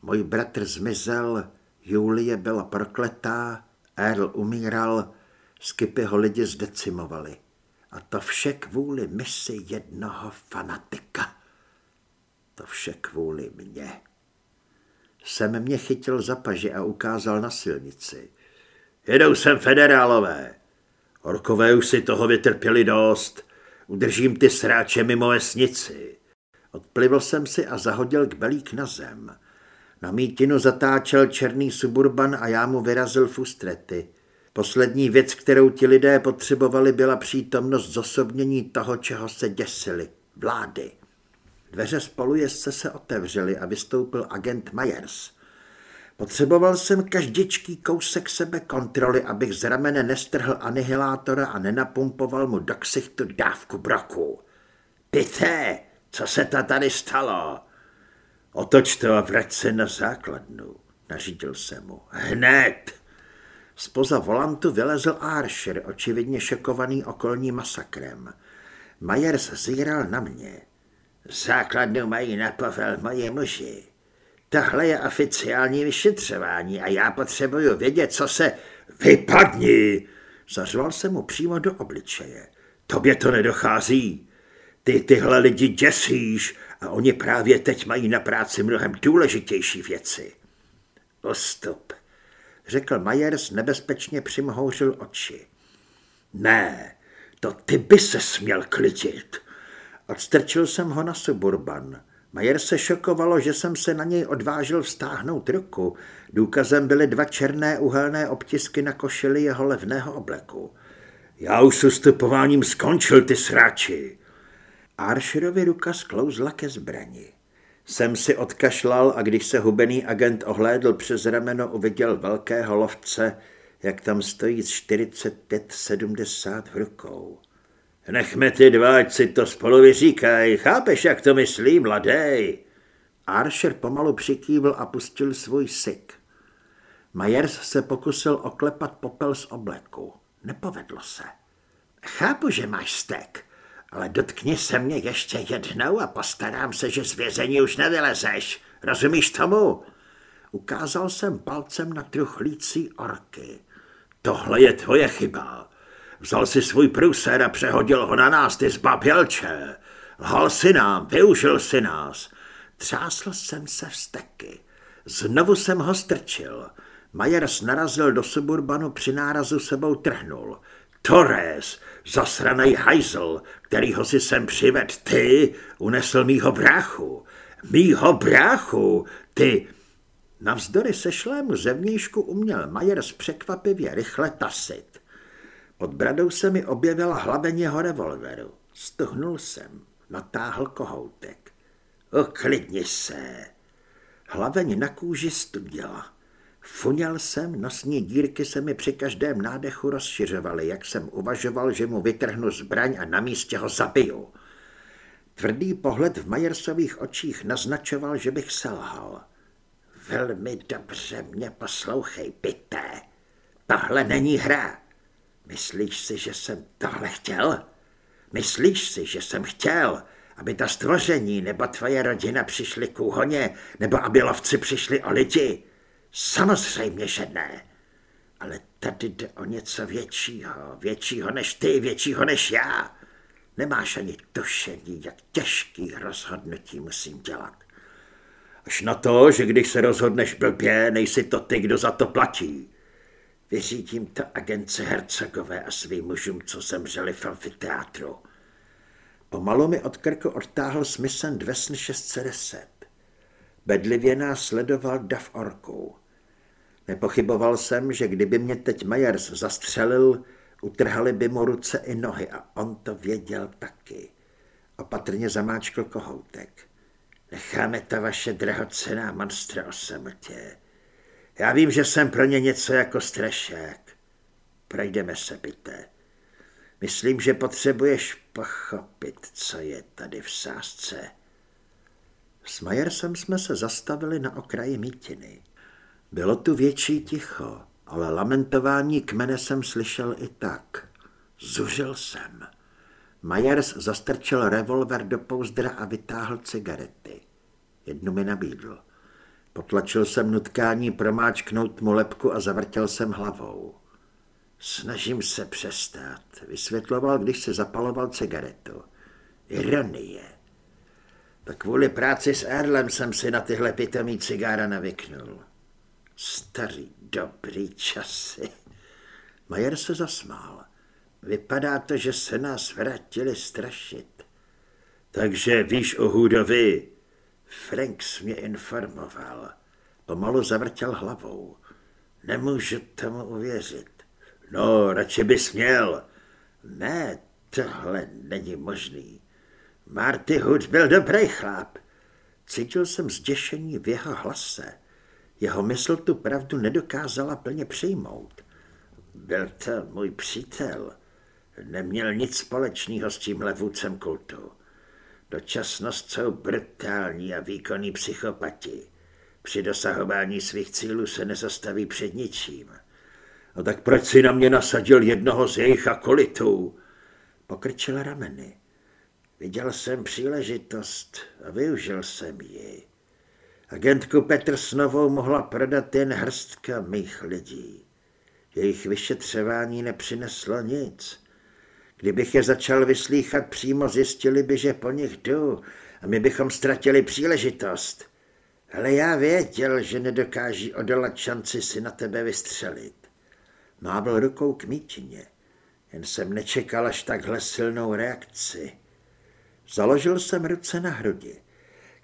Můj bratr zmizel, Julie byla prokletá, Earl umíral, Skipy ho lidi zdecimovali. A to vše kvůli misi jednoho fanatika. To vše kvůli mně. Sem mě chytil za paži a ukázal na silnici. Jedou sem federálové. Orkové už si toho vytrpěli dost. Udržím ty sráče mimo vesnici. Odplivl jsem si a zahodil kbelík na zem. Na mítinu zatáčel černý suburban a já mu vyrazil fustrety. Poslední věc, kterou ti lidé potřebovali, byla přítomnost zosobnění toho, čeho se děsili. Vlády. Dveře spolujezdce se otevřely a vystoupil agent Myers. Potřeboval jsem každičký kousek sebe kontroly, abych z ramene nestrhl anihilátora a nenapumpoval mu do ksichtu dávku broku. Pité, co se to tady stalo? Otoč to a vrať se na základnu, nařídil jsem mu. Hned! Spoza volantu vylezl Archer, očividně šokovaný okolním masakrem. Myers zíral na mě. Základnu mají na povel moje muži. Tohle je oficiální vyšetřování a já potřebuju vědět, co se... Vypadni! Zařval se mu přímo do obličeje. Tobě to nedochází. Ty tyhle lidi děsíš a oni právě teď mají na práci mnohem důležitější věci. Ostup, řekl Myers nebezpečně přimhouřil oči. Ne, to ty by se směl klidit. Odstrčil jsem ho na suburban. Majer se šokovalo, že jsem se na něj odvážil vstáhnout ruku. Důkazem byly dva černé uhelné obtisky na košili jeho levného obleku. Já už s ustupováním skončil, ty sráči. Archerovi ruka sklouzla ke zbrani. Jsem si odkašlal a když se hubený agent ohlédl přes rameno, uviděl velkého lovce, jak tam stojí z 45-70 v rukou. Nechme ty dva, ať si to spolu vyříkají. Chápeš, jak to myslí, mladej? Archer pomalu přikývl a pustil svůj sik. Myers se pokusil oklepat popel z obleku. Nepovedlo se. Chápu, že máš stek, ale dotkni se mě ještě jednou a postarám se, že z vězení už nevylezeš. Rozumíš tomu? Ukázal jsem palcem na truchlící orky. Tohle je tvoje chyba. Vzal si svůj průser a přehodil ho na nás, ty zbabělče. Lhal si nám, využil si nás. Třásl jsem se vsteky. Znovu jsem ho strčil. Majers narazil do suburbanu, při nárazu sebou trhnul. Torres, zasranej hajzl, kterýho si sem přived ty, unesl mýho bráchu. Mýho bráchu, ty... Navzdory sešlému zevnějšku uměl Majers překvapivě rychle tasit. Pod bradou se mi objevila hlaveň jeho revolveru. Stuhnul jsem, natáhl kohoutek. Uklidni se. Hlaveň na kůži studila. Funěl jsem, nosní dírky se mi při každém nádechu rozšiřovaly, jak jsem uvažoval, že mu vytrhnu zbraň a na místě ho zabiju. Tvrdý pohled v Majersových očích naznačoval, že bych selhal. Velmi dobře mě poslouchej, pité. Tohle není hra. Myslíš si, že jsem tohle chtěl? Myslíš si, že jsem chtěl, aby ta stvoření nebo tvoje rodina přišli k úhoně, nebo aby lovci přišli o lidi? Samozřejmě, že ne. Ale tady jde o něco většího, většího než ty, většího než já. Nemáš ani tušení, jak těžký rozhodnutí musím dělat. Až na to, že když se rozhodneš blbě, nejsi to ty, kdo za to platí. Vyřídím to agence Hercegové a svým mužům, co zemřeli v amfiteátru. Pomalu mi od krku odtáhl Smithen Dvesn 610. Bedlivě nás sledoval dav orkou. Nepochyboval jsem, že kdyby mě teď Majers zastřelil, utrhali by mu ruce i nohy a on to věděl taky. Opatrně zamáčkl kohoutek. Necháme ta vaše drahocená monstra o samotě. Já vím, že jsem pro ně něco jako strešák. Projdeme se, pité. Myslím, že potřebuješ pochopit, co je tady v sásce. S Majersem jsme se zastavili na okraji mítiny. Bylo tu větší ticho, ale lamentování kmene jsem slyšel i tak. Zužil jsem. Majers zastrčil revolver do pouzdra a vytáhl cigarety. Jednu mi nabídl. Potlačil jsem nutkání promáčknout mu lepku a zavrtěl jsem hlavou. Snažím se přestát, vysvětloval, když se zapaloval cigaretu. Ironie. Tak kvůli práci s Erlem jsem si na tyhle pitomý cigára navyknul. Starý dobrý časy. Majer se zasmál. Vypadá to, že se nás vrátili strašit. Takže víš o Hudovi, Franks mě informoval. Pomalu zavrtěl hlavou. Nemůžu tomu uvěřit. No, radši bys měl. Ne, tohle není možný. Marty Hood byl dobrý chlap. Cítil jsem zděšení v jeho hlase. Jeho mysl tu pravdu nedokázala plně přijmout. Byl to můj přítel. Neměl nic společného s tímhle vůdcem kultu. Dočasnost jsou brutální a výkonní psychopati. Při dosahování svých cílů se nezastaví před ničím. No tak proč si na mě nasadil jednoho z jejich akolitů? Pokrčila rameny. Viděl jsem příležitost a využil jsem ji. Agentku Petersnovou mohla prodat jen hrstka mých lidí. Jejich vyšetřování nepřineslo nic. Kdybych je začal vyslýchat přímo, zjistili by, že po nich jdu a my bychom ztratili příležitost. Ale já věděl, že nedokáží odolat šanci si na tebe vystřelit. Mávl rukou k mítině. Jen jsem nečekal až takhle silnou reakci. Založil jsem ruce na hrudi.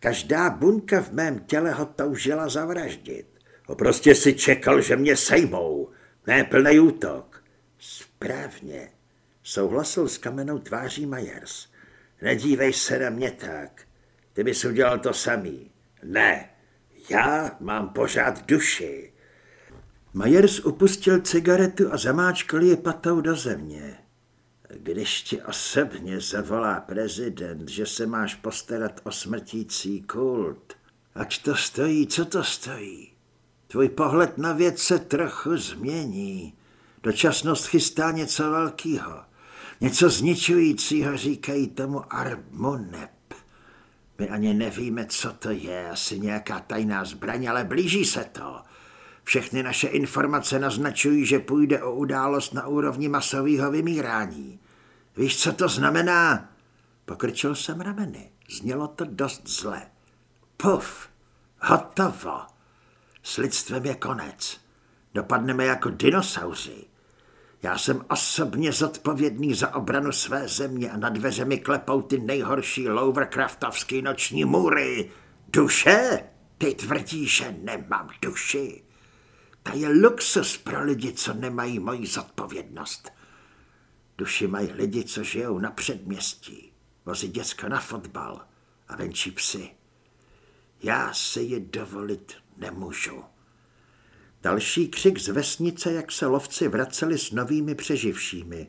Každá bunka v mém těle ho toužila zavraždit. O prostě si čekal, že mě sejmou. Ne plný útok. Správně, souhlasil s kamenou tváří Majers. Nedívej se na mě tak. Ty bys udělal to samý. Ne, já mám pořád duši. Majers upustil cigaretu a zamáčkal je patou do země. Když ti osobně zavolá prezident, že se máš postarat o smrtící kult, ať to stojí, co to stojí. Tvůj pohled na věc se trochu změní. Dočasnost chystá něco velkého. Něco zničujícího říkají tomu Armonep. My ani nevíme, co to je, asi nějaká tajná zbraň, ale blíží se to. Všechny naše informace naznačují, že půjde o událost na úrovni masového vymírání. Víš, co to znamená? Pokrčil jsem rameny. Znělo to dost zle. Puf, hotovo. S lidstvem je konec. Dopadneme jako dinosauři. Já jsem osobně zodpovědný za obranu své země a na dveře mi klepou ty nejhorší Lovercraftovský noční můry. Duše? Ty tvrdí, že nemám duši. Ta je luxus pro lidi, co nemají moji zodpovědnost. Duši mají lidi, co žijou na předměstí, vozí děcka na fotbal a venčí psy. Já si je dovolit nemůžu. Další křik z vesnice, jak se lovci vraceli s novými přeživšími.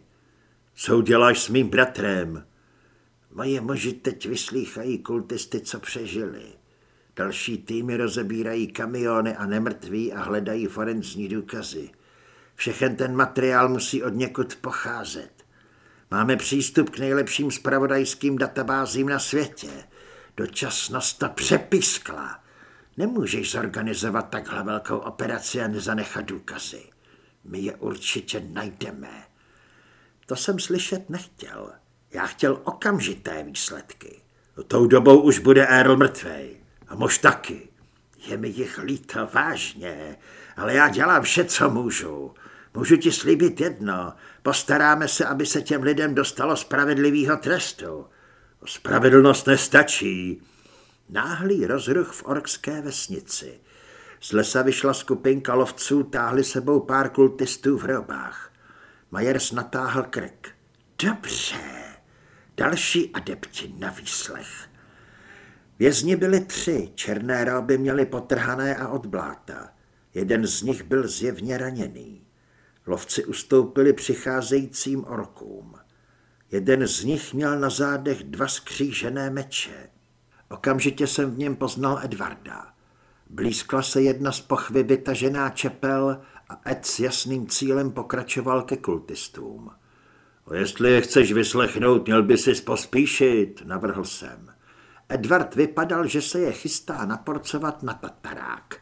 Co uděláš s mým bratrem? Moje muži teď vyslýchají kultisty, co přežili. Další týmy rozebírají kamiony a nemrtví a hledají forenzní důkazy. Všechen ten materiál musí od někud pocházet. Máme přístup k nejlepším spravodajským databázím na světě. Dočasnost to přepiskla. Nemůžeš zorganizovat takhle velkou operaci a nezanechat důkazy. My je určitě najdeme. To jsem slyšet nechtěl. Já chtěl okamžité výsledky. Tou dobou už bude Earl mrtvej. A mož taky. Je mi jich líto vážně, ale já dělám vše, co můžu. Můžu ti slíbit jedno. Postaráme se, aby se těm lidem dostalo spravedlivého trestu. Spravedlnost nestačí. Náhlý rozruch v orkské vesnici. Z lesa vyšla skupinka lovců, táhli sebou pár kultistů v robách. Majers natáhl krk. Dobře, další adepti na výslech. Vězni byli tři, černé roby měli potrhané a od bláta. Jeden z nich byl zjevně raněný. Lovci ustoupili přicházejícím orkům. Jeden z nich měl na zádech dva skřížené meče. Okamžitě jsem v něm poznal Edvarda. Blízkla se jedna z pochvy vytažená čepel a Ed s jasným cílem pokračoval ke kultistům. O jestli je chceš vyslechnout, měl by si pospíšit, navrhl jsem. Edward vypadal, že se je chystá naporcovat na tatarák.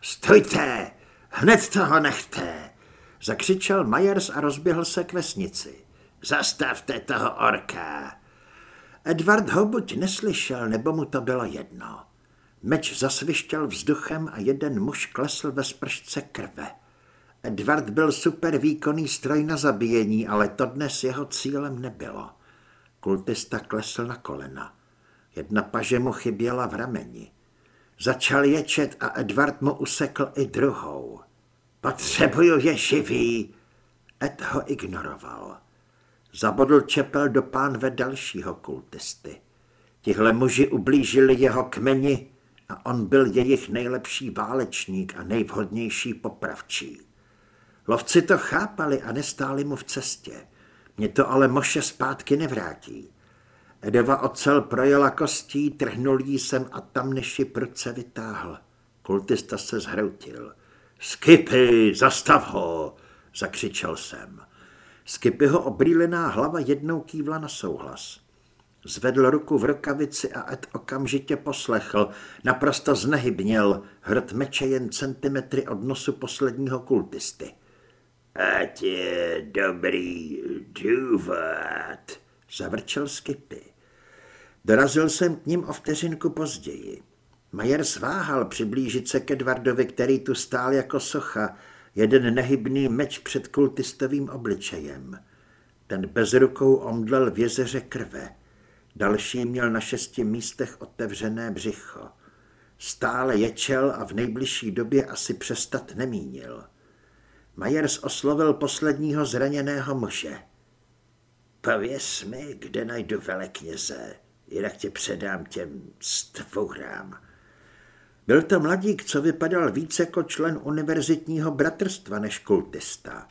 Stojte! Hned toho nechte! Zakřičel Myers a rozběhl se k vesnici. Zastavte toho orka! Edward ho buď neslyšel, nebo mu to bylo jedno. Meč zasvištěl vzduchem a jeden muž klesl ve spršce krve. Edward byl super výkonný stroj na zabíjení, ale to dnes jeho cílem nebylo. Kultista klesl na kolena. Jedna paže mu chyběla v rameni. Začal ječet a Edward mu usekl i druhou. Potřebuju je živý. Ed ho ignoroval. Zabodl čepel do pánve dalšího kultisty. Tihle muži ublížili jeho kmeni a on byl jejich nejlepší válečník a nejvhodnější popravčí. Lovci to chápali a nestáli mu v cestě. Mě to ale Moše zpátky nevrátí. Edova ocel projela kostí, trhnul jí sem a tam než ji vytáhl. Kultista se zhroutil. Skipy, zastav ho, zakřičel jsem. Skipyho obrýlená hlava jednou kývla na souhlas. Zvedl ruku v rukavici a Ed okamžitě poslechl. Naprosto znehybněl, hrd meče jen centimetry od nosu posledního kultisty. Ať je dobrý důvod, zavrčel Skipy. Dorazil jsem k ním o vteřinku později. Majer zváhal přiblížit se ke Edwardovi, který tu stál jako socha, jeden nehybný meč před kultistovým obličejem. Ten bez rukou omdlel v jezeře krve. Další měl na šesti místech otevřené břicho. Stále ječel a v nejbližší době asi přestat nemínil. Majers oslovil posledního zraněného muže. Pověz mi, kde najdu velekněze, jinak tě předám těm stvůrám. Byl to mladík, co vypadal více jako člen univerzitního bratrstva než kultista.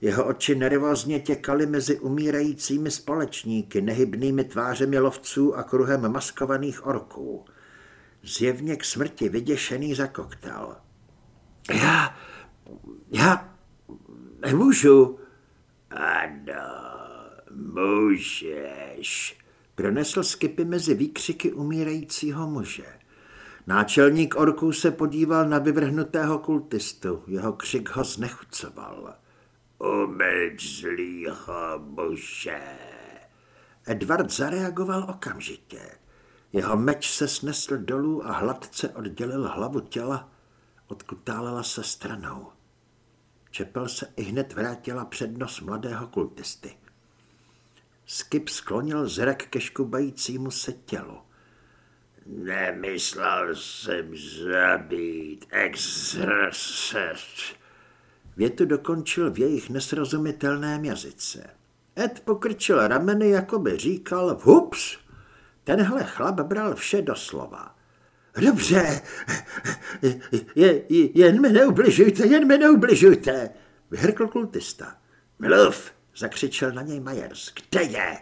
Jeho oči nervózně těkaly mezi umírajícími společníky, nehybnými tvářemi lovců a kruhem maskovaných orků. Zjevně k smrti vyděšený zakoktal. Já, já nemůžu. Ano, můžeš, pronesl Skipy mezi výkřiky umírajícího muže. Náčelník orků se podíval na vyvrhnutého kultistu, jeho křik ho znechucoval. Umeč zlýho muže. Edward zareagoval okamžitě. Jeho meč se snesl dolů a hladce oddělil hlavu těla, odkutálela se stranou. Čepel se i hned vrátila před nos mladého kultisty. Skip sklonil zrak ke škubajícímu se tělu. Nemyslel jsem zabít exrset. Větu dokončil v jejich nesrozumitelném jazyce. Ed pokrčil rameny, jako by říkal vhups. Tenhle chlap bral vše doslova. Dobře, je, je, jen mi neubližujte, jen mi neubližujte, vyhrkl kultista. Mluv, zakřičel na něj Majers. Kde je?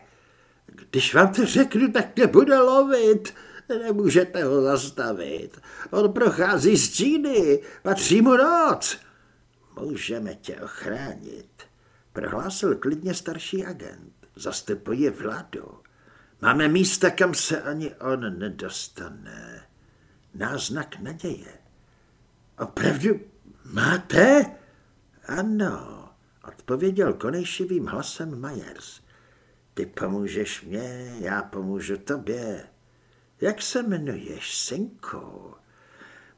Když vám to řeknu, tak nebude lovit. Nemůžete ho zastavit. On prochází z Číny, patří mu noc. Můžeme tě ochránit, prohlásil klidně starší agent. Zastupuje vládu. Máme místa, kam se ani on nedostane. Náznak naděje. Opravdu máte? Ano, odpověděl konejšivým hlasem Myers. Ty pomůžeš mě, já pomůžu tobě. Jak se jmenuješ, synku?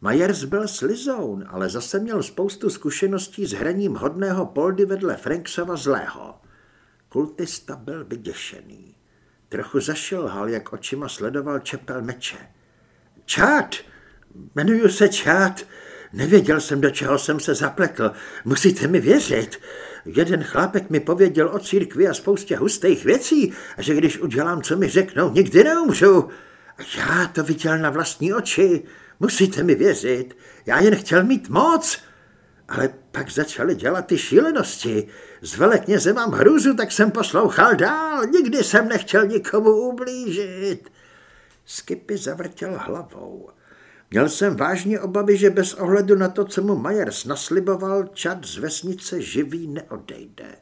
Majers byl slizoun, ale zase měl spoustu zkušeností s hraním hodného poldy vedle Franksova zlého. Kultista byl vyděšený. Trochu zašilhal, jak očima sledoval čepel meče. Čát! Jmenuju se Čát. Nevěděl jsem, do čeho jsem se zapletl. Musíte mi věřit. Jeden chlápek mi pověděl o církvi a spoustě hustých věcí a že když udělám, co mi řeknou, nikdy neumřu. Já to viděl na vlastní oči. Musíte mi věřit. Já jen chtěl mít moc. Ale pak začaly dělat ty šílenosti. Z velekněze mám hrůzu, tak jsem poslouchal dál. Nikdy jsem nechtěl nikomu ublížit. Skipy zavrtěl hlavou. Měl jsem vážně obavy, že bez ohledu na to, co mu Majers nasliboval, čad z vesnice živý neodejde.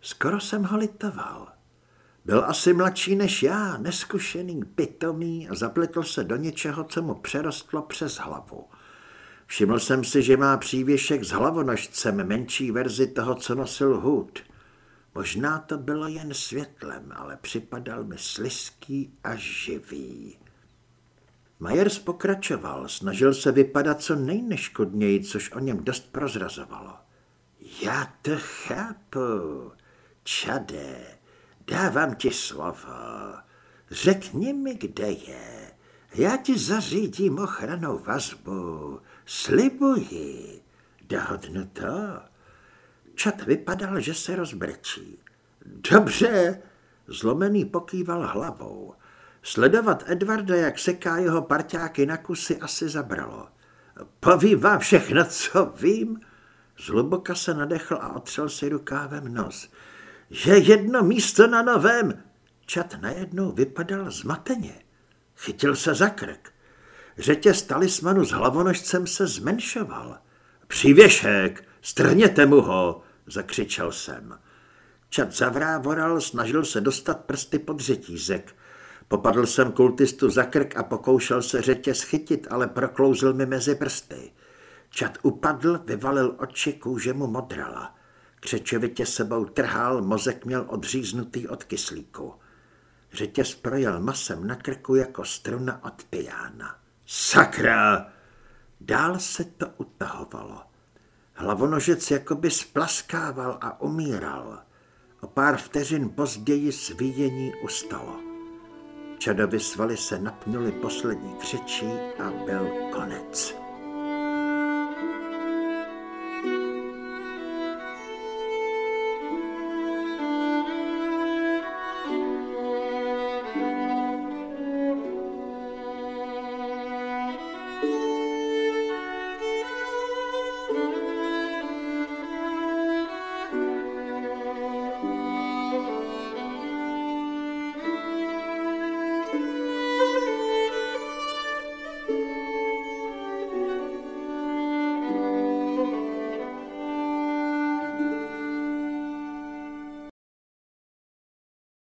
Skoro jsem ho litoval. Byl asi mladší než já, neskušený, pitomý a zapletl se do něčeho, co mu přerostlo přes hlavu. Všiml jsem si, že má přívěšek s hlavonožcem, menší verzi toho, co nosil hůd. Možná to bylo jen světlem, ale připadal mi slizký a živý. Majers pokračoval, snažil se vypadat co nejneškodněji, což o něm dost prozrazovalo. Já to chápu, čadé, Dávám ti slovo. Řekni mi, kde je. Já ti zařídím ochranou vazbu. Slibuji. Dohodnu to. Čat vypadal, že se rozbrečí. Dobře, zlomený pokýval hlavou. Sledovat Edvarda, jak seká jeho parťáky na kusy, asi zabralo. Povím vám všechno, co vím. Zluboka se nadechl a otřel si rukávem nos že jedno místo na novém Čat najednou vypadal zmateně. Chytil se za krk. Řetěz talismanu s hlavonožcem se zmenšoval. Přívěšek, strhněte mu ho, zakřičel jsem. Čat zavrávoral, snažil se dostat prsty pod řetízek. Popadl jsem kultistu za krk a pokoušel se řetěz chytit, ale proklouzl mi mezi prsty. Čat upadl, vyvalil oči, kůže mu modrala. Křečovitě sebou trhal, mozek měl odříznutý od kyslíku. Řetěz projel masem na krku jako struna od pijána. Sakra! Dál se to utahovalo. Hlavonožec jakoby splaskával a umíral. O pár vteřin později svíjení ustalo. Čadovi svaly se napnuly poslední křečí a byl konec.